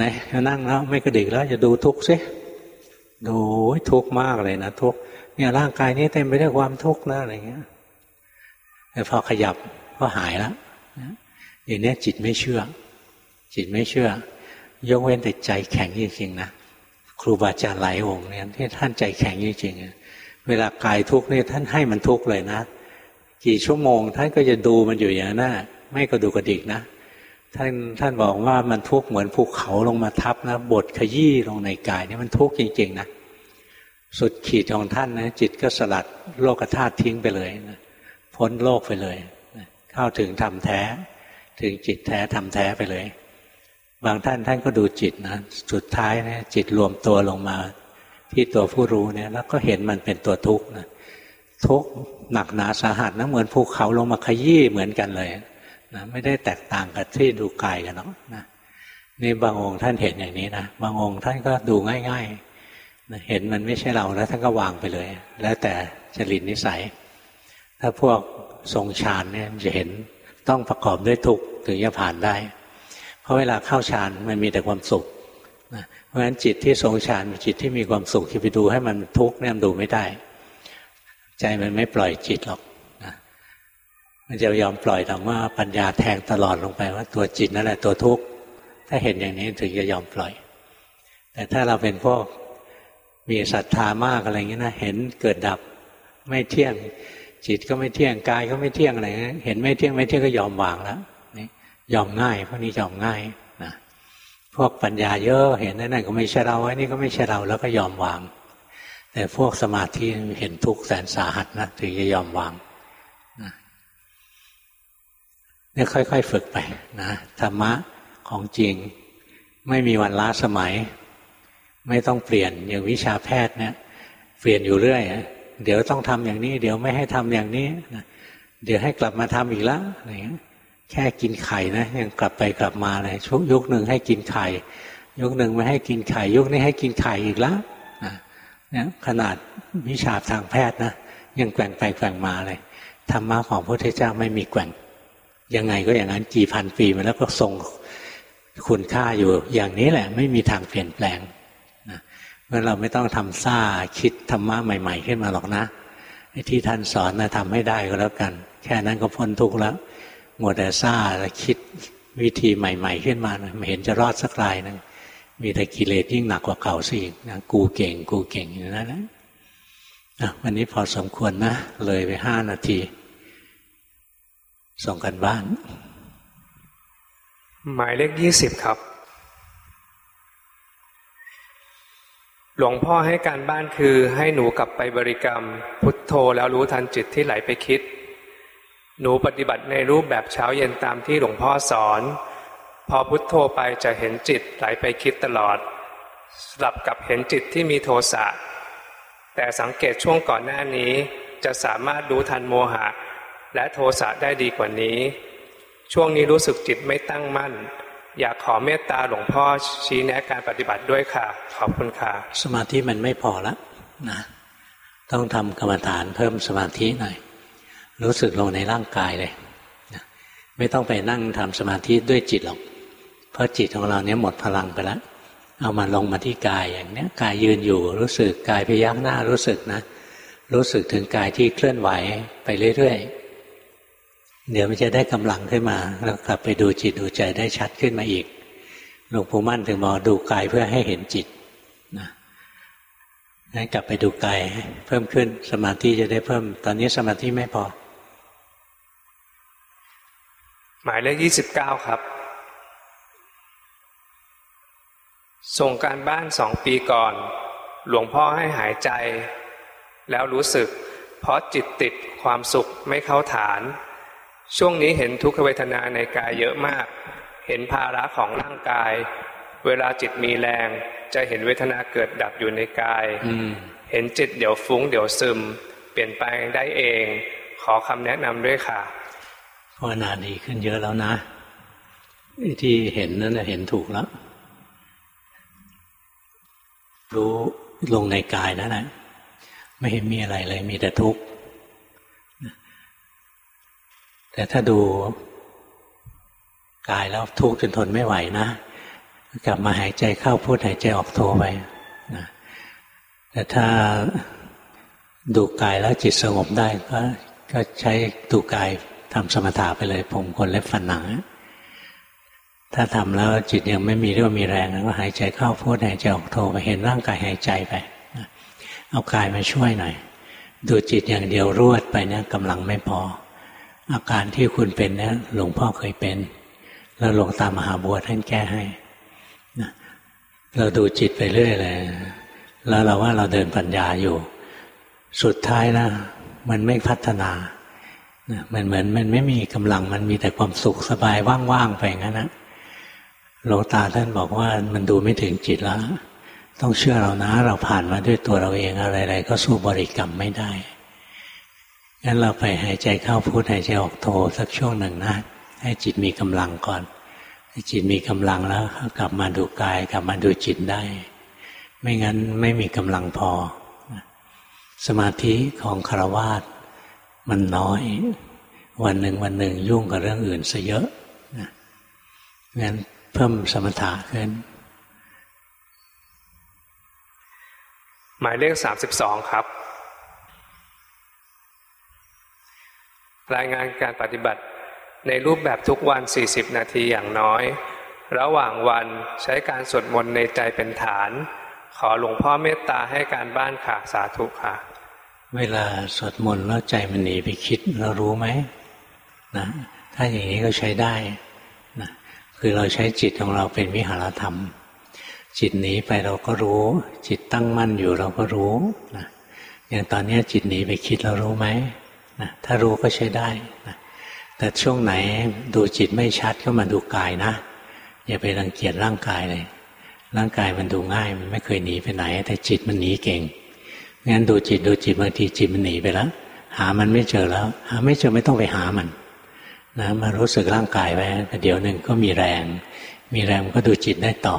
นะนั่งแล้วไม่กระดิกแล้วจะดูทุกข์ซิดูทุกข์มากเลยนะทุกข์เนี่ยร่างกายนี้เต็มไปด้วยความทุกข์นะอะไรเงี้ย พอขยับก็หายแล้วอย่างนี้จิตไม่เชื่อ จิตไม่เชื่อ ยกเว้นแต่ใจแข็งจริงๆนะครูบาอาจารย์หลายองค์เนี่ยที่ท่านใจแข็งจริงๆเวลากายทุกข์เนี่ยท่านให้มันทุกข์เลยนะ กี่ชั่วโมง ท่านก็จะดูมันอยู่อย่างนั้นไม่กระดูกกระดิกนะท่านท่านบอกว่ามันทุกข์เหมือนภูเขาลงมาทับนะบดขยี้ลงในกายนี่มันทุกข์จริง ๆ นะ สุดขีดของท่านนะจิตก็สลัดโลกธาตุทิ้งไปเลยนะ พ้นโลกไปเลย เข้าถึงธรรมแท้ ถึงจิตแท้ธรรมแท้ไปเลย บางท่านท่านก็ดูจิตนะสุดท้ายนะจิตรวมตัวลงมา ที่ตัวผู้รู้เนี่ยแล้วก็เห็นมันเป็นตัวทุกข์นะทุกข์หนักหนาสาหัสนะเหมือนภูเขาลงมาขยี้เหมือนกันเลยนะไม่ได้แตกต่างกับที่ดูกายกันหรอกนะนี่บางองค์ท่านเห็นอย่างนี้นะบางองค์ท่านก็ดูง่ายๆนะเห็นมันไม่ใช่เราแล้วท่านก็วางไปเลย แล้วแต่จริตนิสัย ถ้าพวกทรงฌานเนี่ยจะเห็นต้องประกอบด้วยทุกข์ถึงจะผ่านได้ เพราะเวลาเข้าฌานมันมีแต่ความสุขนะเพราะฉะนั้นจิตที่ทรงฌานจิตที่มีความสุขที่ไปดูให้มันทุกข์เนี่ยมันดูไม่ได้ ใจมันไม่ปล่อยจิตหรอกมันจะยอมปล่อยแต่ว่าปัญญาแทงตลอดลงไปว่าตัวจิตนั่นแหละตัวทุกข์ถ้าเห็นอย่างนี้ถึงจะยอมปล่อย แต่ถ้าเราเป็นพวกมีศรัทธามากอะไรเงี้ยนะเห็นเกิดดับไม่เที่ยง จิตก็ไม่เที่ยงกายก็ไม่เที่ยงอะไรเงี้ยเห็นไม่เที่ยงไม่เที่ยงก็ยอมวางแล้วนี่ยอมง่ายพวกนี้ยอมง่ายนะพวกปัญญาเยอะเห็นนั่นก็ไม่ใช่เราอันนี้ก็ไม่ใช่เราแล้วก็ยอมวาง แต่พวกสมาธิเห็นทุกข์แสนสาหัสนะถึงจะยอมวางเนี่ยค่อย ๆ ฝึกไปนะธรรมะของจริง ไม่มีวันล้าสมัย ไม่ต้องเปลี่ยนอย่างวิชาแพทย์เนี่ยเปลี่ยนอยู่เรื่อย เดี๋ยวต้องทำอย่างนี้ เดี๋ยวไม่ให้ทำอย่างนี้เดี๋ยวให้กลับมาทำอีกล้วอะไรเงี้ยแค่กินไข่นะยังกลับไปกลับมาเลยชุกยุคหนึ่งให้กินไข่ ยุคหนึ่งไม่ให้กินไข่ ยุคนี้ให้กินไข่อีกแล้วเนี่ยขนาดวิชาทางแพทย์นะยังแกว่งไปแกว่งมาเลยธรรมะของพระพุทธเจ้าไม่มีแกว่งยังไงก็อย่างนั้นกี่พันปีมาแล้วก็ทรงคุณค่าอยู่อย่างนี้แหละ ไม่มีทางเปลี่ยนแปลง เมื่อเราไม่ต้องทำซ่าคิดธรรมะใหม่ ๆ ขึ้นมาหรอกนะที่ท่านสอนนะทำให้ได้ก็แล้วกัน แค่นั้นก็พ้นทุกข์แล้วหมดแต่ซ่าแล้วคิดวิธีใหม่ ๆ ขึ้นมานะไม่เห็นจะรอดสักรายนึงมีแต่กิเลสยิ่งหนักกว่าเก่าสินะกูเก่ง กูเก่งอย่างนั้นนะวันนี้พอสมควรนะ เลยไปห้านาที ส่งกันบ้าน หมายเลขยี่สิบครับ หลวงพ่อให้การบ้านคือให้หนูกลับไปบริกรรม พุทโธแล้วรู้ทันจิตที่ไหลไปคิด หนูปฏิบัติในรูปแบบเช้าเย็นตามที่หลวงพ่อสอน พอพุทโธไปจะเห็นจิตไหลไปคิดตลอด สลับกับเห็นจิตที่มีโทสะแต่สังเกตช่วงก่อนหน้านี้จะสามารถรู้ทันโมหะ และโทสะได้ดีกว่านี้ ช่วงนี้รู้สึกจิตไม่ตั้งมั่น อยากขอเมตตาหลวงพ่อชี้แนะการปฏิบัติด้วยค่ะ ขอบคุณค่ะ สมาธิมันไม่พอละนะ ต้องทำกรรมฐานเพิ่มสมาธิหน่อย รู้สึกลงในร่างกายเลยนะไม่ต้องไปนั่งทำสมาธิด้วยจิตหรอก เพราะจิตของเราเนี้ยหมดพลังไปแล้วเอามาลงมาที่กายอย่างเนี้ยกายยืนอยู่รู้สึกกายพยักหน้ารู้สึกนะ รู้สึกถึงกายที่เคลื่อนไหวไปเรื่อยๆ เดี๋ยวมันจะได้กำลังขึ้นมา แล้วกลับไปดูจิตดูใจได้ชัดขึ้นมาอีกหลวงปู่มั่นถึงบอกดูกายเพื่อให้เห็นจิตนะให้กลับไปดูกายเพิ่มขึ้นสมาธิจะได้เพิ่ม ตอนนี้สมาธิไม่พอ หมายเลขยี่สิบเก้าครับ ส่งการบ้านสองปีก่อน หลวงพ่อให้หายใจ แล้วรู้สึก เพราะจิตติดความสุขไม่เข้าฐาน ช่วงนี้เห็นทุกขเวทนาในกายเยอะมาก เห็นภาระของร่างกาย เวลาจิตมีแรง จะเห็นเวทนาเกิดดับอยู่ในกายเห็นจิตเดี๋ยวฟุ้งเดี๋ยวซึม เปลี่ยนแปลงได้เอง ขอคำแนะนำด้วยค่ะภาวนาดีขึ้นเยอะแล้วนะที่เห็นนั้นเห็นถูกแล้ว รู้ลงในกายนั่นแหละไม่เห็นมีอะไรเลยมีแต่ทุกข์ แต่ถ้าดูกายแล้วทุกข์จนทนไม่ไหวนะ กลับมาหายใจเข้าพูดหายใจออกโทไปนะแต่ถ้าดูกายแล้วจิตสงบได้ก็ก็ใช้ดูกายทำสมถะไปเลย ผมคนเล็บฟันหนัง ถ้าทำแล้วจิตยังไม่มีเรื่องมีแรงก็หายใจเข้าพูดหายใจออกโทไปเห็นร่างกายหายใจไปเอากายมาช่วยหน่อย ดูจิตอย่างเดียวรวดไปเนี่ยกำลังไม่พอ อาการที่คุณเป็นเนี่ยหลวงพ่อเคยเป็น แล้วหลวงตามหาบัวท่านแก้ให้เราดูจิตไปเรื่อยเลยแล้วเราว่าเราเดินปัญญาอยู่ สุดท้ายนะมันไม่พัฒนามันเหมือนมันไม่มีกำลังมันมีแต่ความสุขสบายว่างๆไปงั้นนะหลวงตาท่านบอกว่ามันดูไม่ถึงจิตแล้ว ต้องเชื่อเรานะ เราผ่านมาด้วยตัวเราเองอะไรๆก็สู้บริกรรมไม่ได้ งั้นเราไปหายใจเข้าพูดหายใจออกโทสักช่วงหนึ่งนะให้จิตมีกำลังก่อนจิตมีกำลังแล้วกลับมาดูกาย กลับมาดูจิตได้ ไม่งั้นไม่มีกำลังพอ สมาธิของคารวาสมันน้อย วันหนึ่งวันหนึ่งยุ่งกับเรื่องอื่นซะเยอะงั้นเพิ่มสมถะขึ้น หมายเลขสามสิบสองครับ รายงานการปฏิบัติในรูปแบบทุกวันสี่สิบนาทีอย่างน้อย ระหว่างวันใช้การสวดมนต์ในใจเป็นฐาน ขอหลวงพ่อเมตตาให้การบ้านค่ะสาธุค่ะ เวลาสวดมนต์แล้วใจมันหนีไปคิดเรารู้ไหมนะถ้าอย่างนี้ก็ใช้ได้นะคือเราใช้จิตของเราเป็นวิหารธรรม จิตหนีไปเราก็รู้ จิตตั้งมั่นอยู่เราก็รู้นะอย่างตอนนี้จิตหนีไปคิดเรารู้ไหม นะถ้ารู้ก็ใช้ได้นะแต่ช่วงไหนดูจิตไม่ชัดก็มาดูกายนะ อย่าไปรังเกียจร่างกายเลย ร่างกายมันดูง่ายมันไม่เคยหนีไปไหน แต่จิตมันหนีเก่งงั้นดูจิตดูจิตบางทีจิตมันหนีไปแล้วหามันไม่เจอแล้ว หาไม่เจอไม่ต้องไปหามันนะมารู้สึกร่างกายไว้เดี๋ยวหนึ่งก็มีแรง มีแรงก็ดูจิตได้ต่อ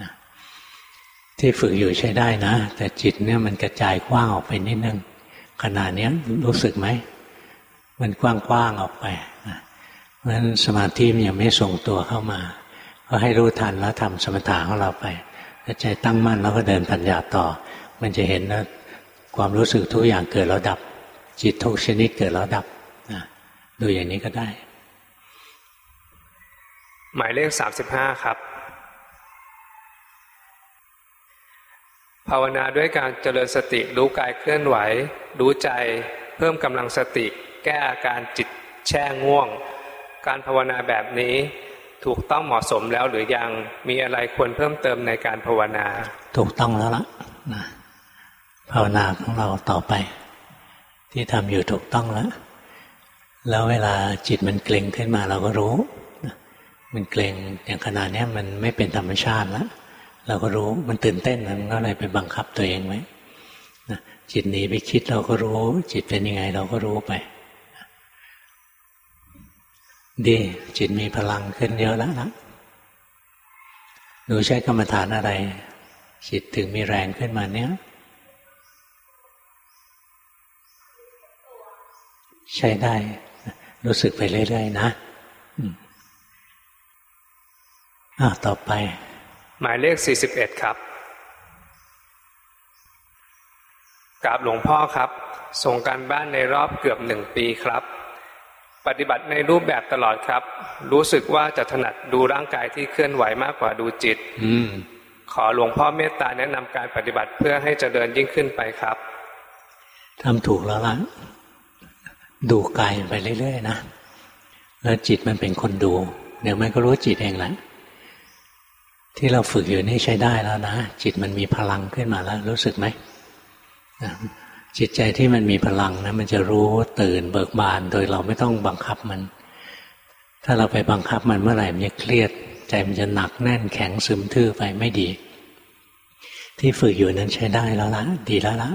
นะที่ฝึกอยู่ใช้ได้นะ แต่จิตเนี่ยมันกระจายกว้างออกไปนิดนึง ขนาดนี้รู้สึกไหม มันกว้างๆออกไปนะเพราะฉะนั้นสมาธิมันยังไม่ส่งตัวเข้ามา ก็ให้รู้ทันแล้วทำสมถะของเราไปถ้าใจตั้งมั่นแล้วก็เดินปัญญาต่อ มันจะเห็นนะความรู้สึกทุกอย่างเกิดแล้วดับ จิตทุกชนิดเกิดแล้วดับนะดูอย่างนี้ก็ได้ หมายเลขสามสิบห้าครับ ภาวนาด้วยการเจริญสติรู้กายเคลื่อนไหว รู้ใจ เพิ่มกำลังสติ แก้อาการจิตแช่ง่วง การภาวนาแบบนี้ถูกต้องเหมาะสมแล้วหรือยังมีอะไรควรเพิ่มเติมในการภาวนา ถูกต้องแล้วล่ะนะภาวนาของเราต่อไป ที่ทำอยู่ถูกต้องแล้ว แล้วเวลาจิตมันเกร็งขึ้นมาเราก็รู้ มันเกร็งอย่างขนาดนี้มันไม่เป็นธรรมชาติแล้ว เราก็รู้มันตื่นเต้นมันก็เลยไปบังคับตัวเองไว้จิตหนีไปคิดเราก็รู้ จิตเป็นยังไงเราก็รู้ไป ดี จิตมีพลังขึ้นเยอะแล้วนะหนูใช้กรรมฐานอะไร จิตถึงมีแรงขึ้นมาเนี้ยใช้ได้ รู้สึกไปเรื่อยๆนะอ่าต่อไป หมายเลขสี่สิบเอ็ดครับกราบหลวงพ่อครับ ส่งการบ้านในรอบเกือบหนึ่งปีครับ ปฏิบัติในรูปแบบตลอดครับ รู้สึกว่าจะถนัดดูร่างกายที่เคลื่อนไหวมากกว่าดูจิตอืขอหลวงพ่อเมตตาแนะนำการปฏิบัติเพื่อให้เจริญยิ่งขึ้นไปครับทำถูกแล้วล่ะ ดูกายไปเรื่อยๆนะ แล้วจิตมันเป็นคนดู เดี๋ยวมันก็รู้จิตเองแหละ ที่เราฝึกอยู่นี่ใช้ได้แล้วนะ จิตมันมีพลังขึ้นมาแล้ว รู้สึกไหมจิตใจที่มันมีพลังนะมันจะรู้ตื่นเบิกบาน โดยเราไม่ต้องบังคับมัน ถ้าเราไปบังคับมันเมื่อไหร่มันจะเครียด ใจมันจะหนักแน่นแข็งซึมทื่อไปไม่ดี ที่ฝึกอยู่นั้นใช้ได้แล้วละดีแล้วละ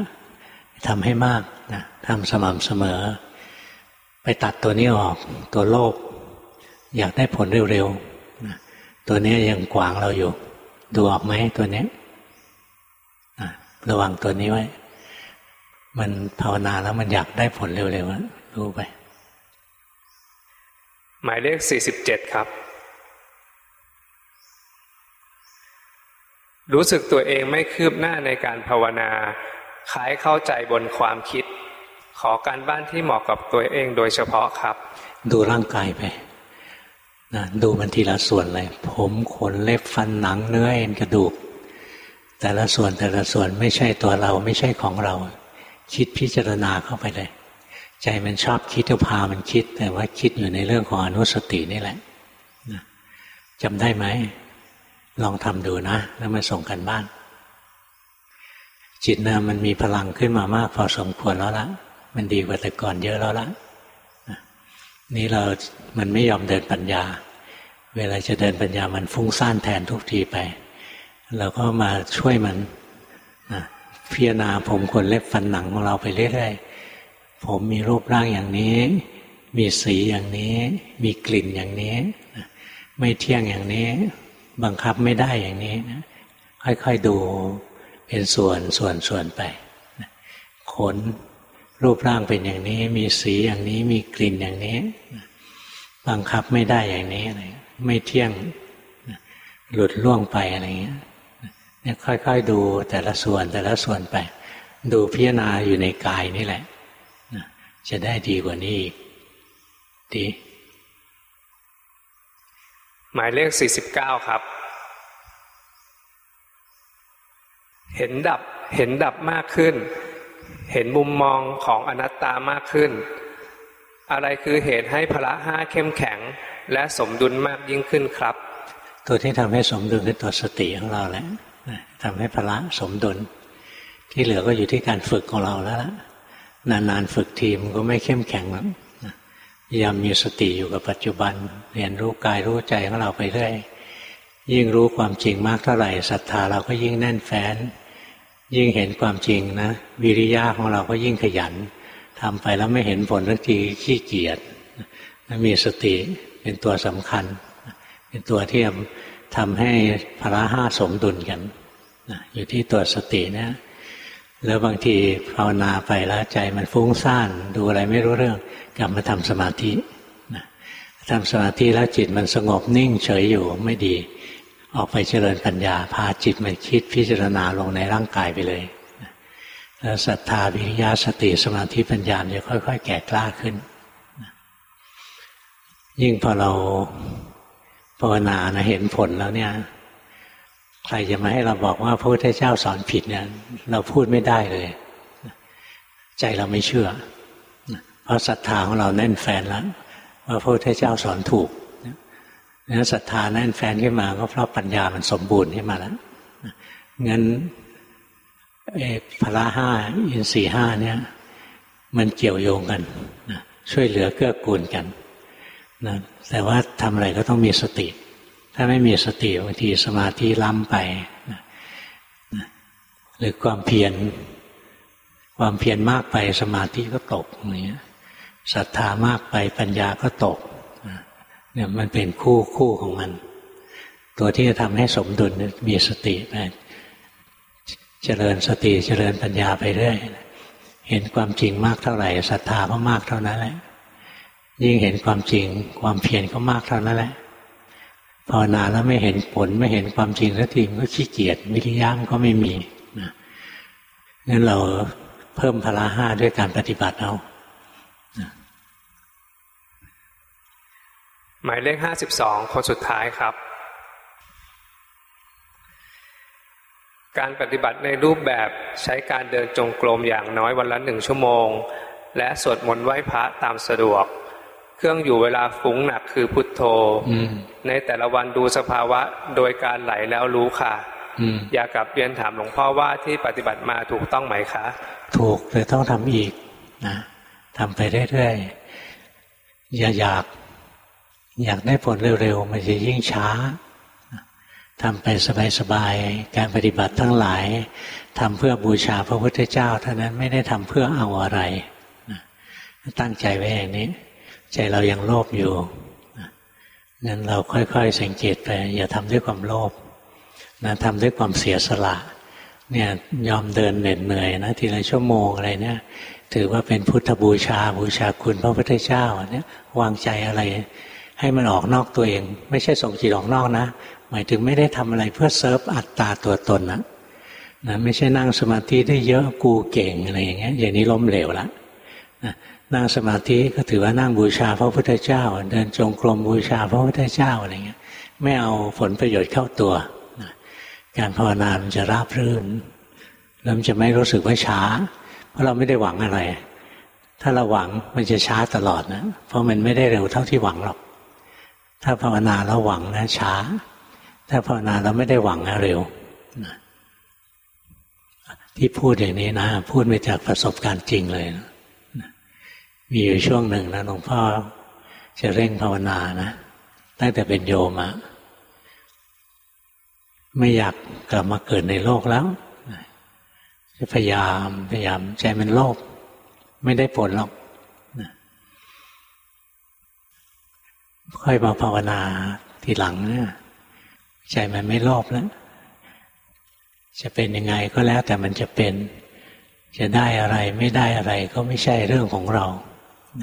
ทำให้มากนะทำสม่ำเสมอ ไปตัดตัวนี้ออก ตัวโลภอยากได้ผลเร็วๆ ตัวนี้ยังกวางเราอยู่ ดูออกไหมตัวนี้ระวังตัวนี้ไว้ มันภาวนาแล้วมันอยากได้ผลเร็วๆรู้ไป หมายเลขสี่สิบเจ็ดครับ รู้สึกตัวเองไม่คืบหน้าในการภาวนาคล้ายเข้าใจบนความคิด ขอการบ้านที่เหมาะกับตัวเองโดยเฉพาะครับ ดูร่างกายไป นะดูมันทีละส่วนเลย ผมขนเล็บฟันหนังเนื้อเอ็นกระดูก แต่ละส่วนแต่ละส่วนไม่ใช่ตัวเราไม่ใช่ของเรา คิดพิจารณาเข้าไปเลย ใจมันชอบคิดก็พามันคิด แต่ว่าคิดอยู่ในเรื่องของอนุสตินี่แหละจำได้ไหม ลองทำดูนะ แล้วมาส่งกันบ้าน จิตนะมันมีพลังขึ้นมามากพอสมควรแล้วละมันดีกว่าแต่ก่อนเยอะแล้วละ นี่เรามันไม่ยอมเดินปัญญา เวลาจะเดินปัญญามันฟุ้งซ่านแทนทุกทีไป เราก็มาช่วยมันพิจารณาผมขนเล็บฟันหนังของเราไปเรื่อยๆ ผมมีรูปร่างอย่างนี้ มีสีอย่างนี้ มีกลิ่นอย่างนี้ไม่เที่ยงอย่างนี้ บังคับไม่ได้อย่างนี้นะค่อยๆดูเป็นส่วนส่วนส่วนไปขน รูปร่างเป็นอย่างนี้ มีสีอย่างนี้มีกลิ่นอย่างนี้ บังคับไม่ได้อย่างนี้อะไรไม่เที่ยงหลุดล่วงไปอะไรเงี้ยเนี่ยค่อย ๆ ดูแต่ละส่วนแต่ละส่วนไป ดูพิจารณาอยู่ในกายนี่แหละจะได้ดีกว่านี้อีกดีหมายเลขสี่สิบเก้าครับ เห็นดับเห็นดับมากขึ้น เห็นมุมมองของอนัตตามากขึ้น อะไรคือเหตุให้พละห้าเข้มแข็ง และสมดุลมากยิ่งขึ้นครับ ตัวที่ทำให้สมดุลคือตัวสติของเราแหละทำให้พละสมดุล ที่เหลือก็อยู่ที่การฝึกของเราแล้วล่ะนานๆฝึกทีมก็ไม่เข้มแข็งแล้วพยายามมีสติอยู่กับปัจจุบัน เรียนรู้กายรู้ใจของเราไปเรื่อยยิ่งรู้ความจริงมากเท่าไหร่ศรัทธาเราก็ยิ่งแน่นแฟ้น ยิ่งเห็นความจริงนะ วิริยะของเราก็ยิ่งขยันทำไปแล้วไม่เห็นผลทันทีขี้เกียจมีสติเป็นตัวสำคัญ เป็นตัวที่ทำให้พละห้าสมดุลกันอยู่ที่ตัวสตินะแล้วบางทีภาวนาไปแล้วใจมันฟุ้งซ่านดูอะไรไม่รู้เรื่อง กลับมาทำสมาธิทำสมาธิแล้วจิตมันสงบนิ่งเฉยอยู่ไม่ดี ออกไปเจริญปัญญา พาจิตมันคิดพิจารณาลงในร่างกายไปเลยแล้วศรัทธาวิริยะสติสมาธิปัญญาจะค่อย ๆ แก่กล้าขึ้น ยิ่งพอเราภาวนานะเห็นผลแล้วเนี่ย ใครจะมาให้เราบอกว่าพระพุทธเจ้าสอนผิดเนี่ย เราพูดไม่ได้เลย ใจเราไม่เชื่อ เพราะศรัทธาของเราแน่นแฟนแล้วว่าพระพุทธเจ้าสอนถูก นั้นศรัทธาแน่นแฟนขึ้นมาก็เพราะปัญญามันสมบูรณ์ขึ้นมาแล้วงั้นพละห้าอินสี่ห้าเนี่ย มันเกี่ยวโยงกันนะช่วยเหลือเกื้อกูลกันนะแต่ว่าทำอะไรก็ต้องมีสติ ถ้าไม่มีสติบางทีสมาธิล้ำไปนะหรือความเพียรความเพียรมากไปสมาธิก็ตกอย่างเงี้ยศรัทธามากไปปัญญาก็ตก เนี่ยมันเป็นคู่คู่ของมัน ตัวที่จะทำให้สมดุลมีสติไปเจริญสติเจริญปัญญาไปเรื่อยเห็นความจริงมากเท่าไหร่ศรัทธาก็มากเท่านั้นแหละ ยิ่งเห็นความจริงความเพียรก็มากเท่านั้นแหละภาวนาแล้วไม่เห็นผลไม่เห็นความจริงสักทีก็ขี้เกียจวิริยะมก็ไม่มีนะงั้นเราเพิ่มพละห้าด้วยการปฏิบัติเอา หมายเลขห้าสิบสองคนสุดท้ายครับ การปฏิบัติในรูปแบบใช้การเดินจงกรมอย่างน้อยวันละหนึ่งชั่วโมง และสวดมนต์ไหว้พระตามสะดวก เครื่องอยู่เวลาฟุ้งหนักคือพุทโธในแต่ละวันดูสภาวะโดยการไหลแล้วรู้ค่ะอยากกลับเรียนถามหลวงพ่อว่าที่ปฏิบัติมาถูกต้องไหมคะ ถูกแต่ต้องทำอีกนะทำไปเรื่อยๆอย่าอยาก อยากได้ผลเร็วๆ มันจะยิ่งช้าทำไปสบายๆ การปฏิบัติทั้งหลายทำเพื่อบูชาพระพุทธเจ้า เท่านั้นไม่ได้ทำเพื่อเอาอะไร ตั้งใจไว้อย่างนี้ ใจเรายังโลภอยู่นั้นเราค่อยๆ สังเกตไป อย่าทำด้วยความโลภนะทำด้วยความเสียสละ เนี่ยยอมเดินเหน็ดเหนื่อยนะทีละชั่วโมงอะไรเนี่ย ถือว่าเป็นพุทธบูชาบูชาคุณพระพุทธเจ้าเนี่ย วางใจอะไร ให้มันออกนอกตัวเอง ไม่ใช่ส่งจิตออกนอกนะ หมายถึงไม่ได้ทำอะไรเพื่อเซิร์ฟอัตตาตัวตนนะนะไม่ใช่นั่งสมาธิได้เยอะกูเก่งอะไรอย่างเงี้ยอย่างนี้ล้มเหลวล้วนะนั่งสมาธิก็ถือว่านั่งบูชาพระพุทธเจ้า เดินจงกรมบูชาพระพุทธเจ้าอะไรเงี้ยไม่เอาผลประโยชน์เข้าตัวนะการภาวนามันจะราบรื่นแล้วมันจะไม่รู้สึกว่าช้า เพราะเราไม่ได้หวังอะไร ถ้าเราหวังมันจะช้าตลอดนะเพราะมันไม่ได้เร็วเท่าที่หวังหรอก ถ้าภาวนาแล้วหวังนะช้า ถ้าภาวนาแล้วไม่ได้หวังนะเร็วที่พูดอย่างนี้นะ พูดมาจากประสบการณ์จริงเลยนะมีอยู่ช่วงหนึ่งนะหลวงพ่อจะเร่งภาวนานะตั้งแต่เป็นโยมอะไม่อยากกลับมาเกิดในโลกแล้วจะพยายามพยายามใจมันโลภไม่ได้ผลหรอก ค่อยมาภาวนาทีหลังเนี่ยใจมันไม่โลภแล้ว จะเป็นยังไงก็แล้วแต่มันจะเป็น จะได้อะไรไม่ได้อะไร ก็ไม่ใช่เรื่องของเราเ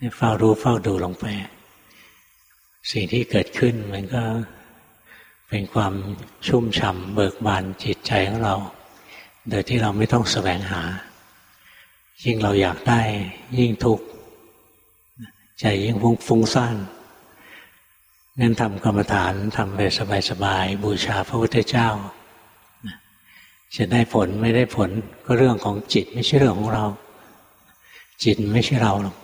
นี่ยเฝ้ารู้เฝ้าดูลงไป สิ่งที่เกิดขึ้นมันก็เป็นความชุ่มฉ่ำเบิกบานจิตใจของเรา โดยที่เราไม่ต้องแสวงหา ยิ่งเราอยากได้ ยิ่งทุกข์ใจยิ่งฟุ้งฟุ้งซ่าน งั้นทำกรรมฐานทำไปสบายๆบูชาพระพุทธเจ้าจะได้ผลไม่ได้ผลก็เรื่องของจิตไม่ใช่เรื่องของเรา จิตไม่ใช่เราหรอก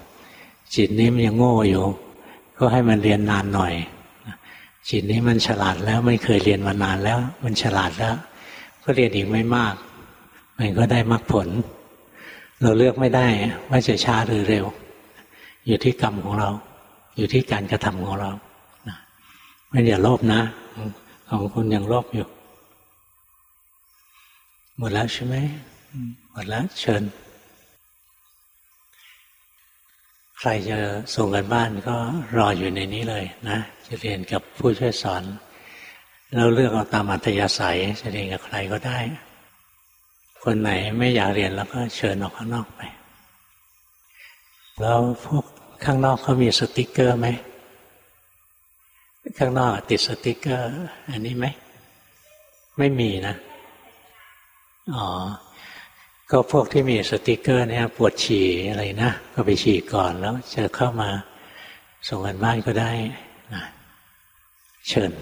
จิตนี้มันยังโง่อยู่ ก็ให้มันเรียนนานหน่อย จิตนี้มันฉลาดแล้วไม่เคยเรียนมานานแล้ว มันฉลาดแล้ว ก็เรียนอีกไม่มาก มันก็ได้มรรคผล เราเลือกไม่ได้ว่าจะช้าหรือเร็ว อยู่ที่กรรมของเรา อยู่ที่การกระทำของเรา ไม่อย่าโลภนะของคุณยังโลภอยู่ หมดแล้วใช่ไหมหมดแล้วเชิญ ใครจะส่งกันบ้านก็รออยู่ในนี้เลยนะ จะเรียนกับผู้ช่วยสอนเราเลือกเอาตามอัธยาศัยจะเรียนกับใครก็ได้ คนไหนไม่อยากเรียนแล้วก็เชิญออกข้างนอกไป แล้วพวกข้างนอกเขามีสติกเกอร์ไหม ข้างนอกติดสติกเกอร์ อันนี้ไหม ไม่มีนะ อ๋อ ก็พวกที่มีสติกเกอร์เนี่ยปวดฉี่อะไรนะ ก็ไปฉี่ก่อนแล้วจะเข้ามาส่งการบ้านก็ได้นะเชิญ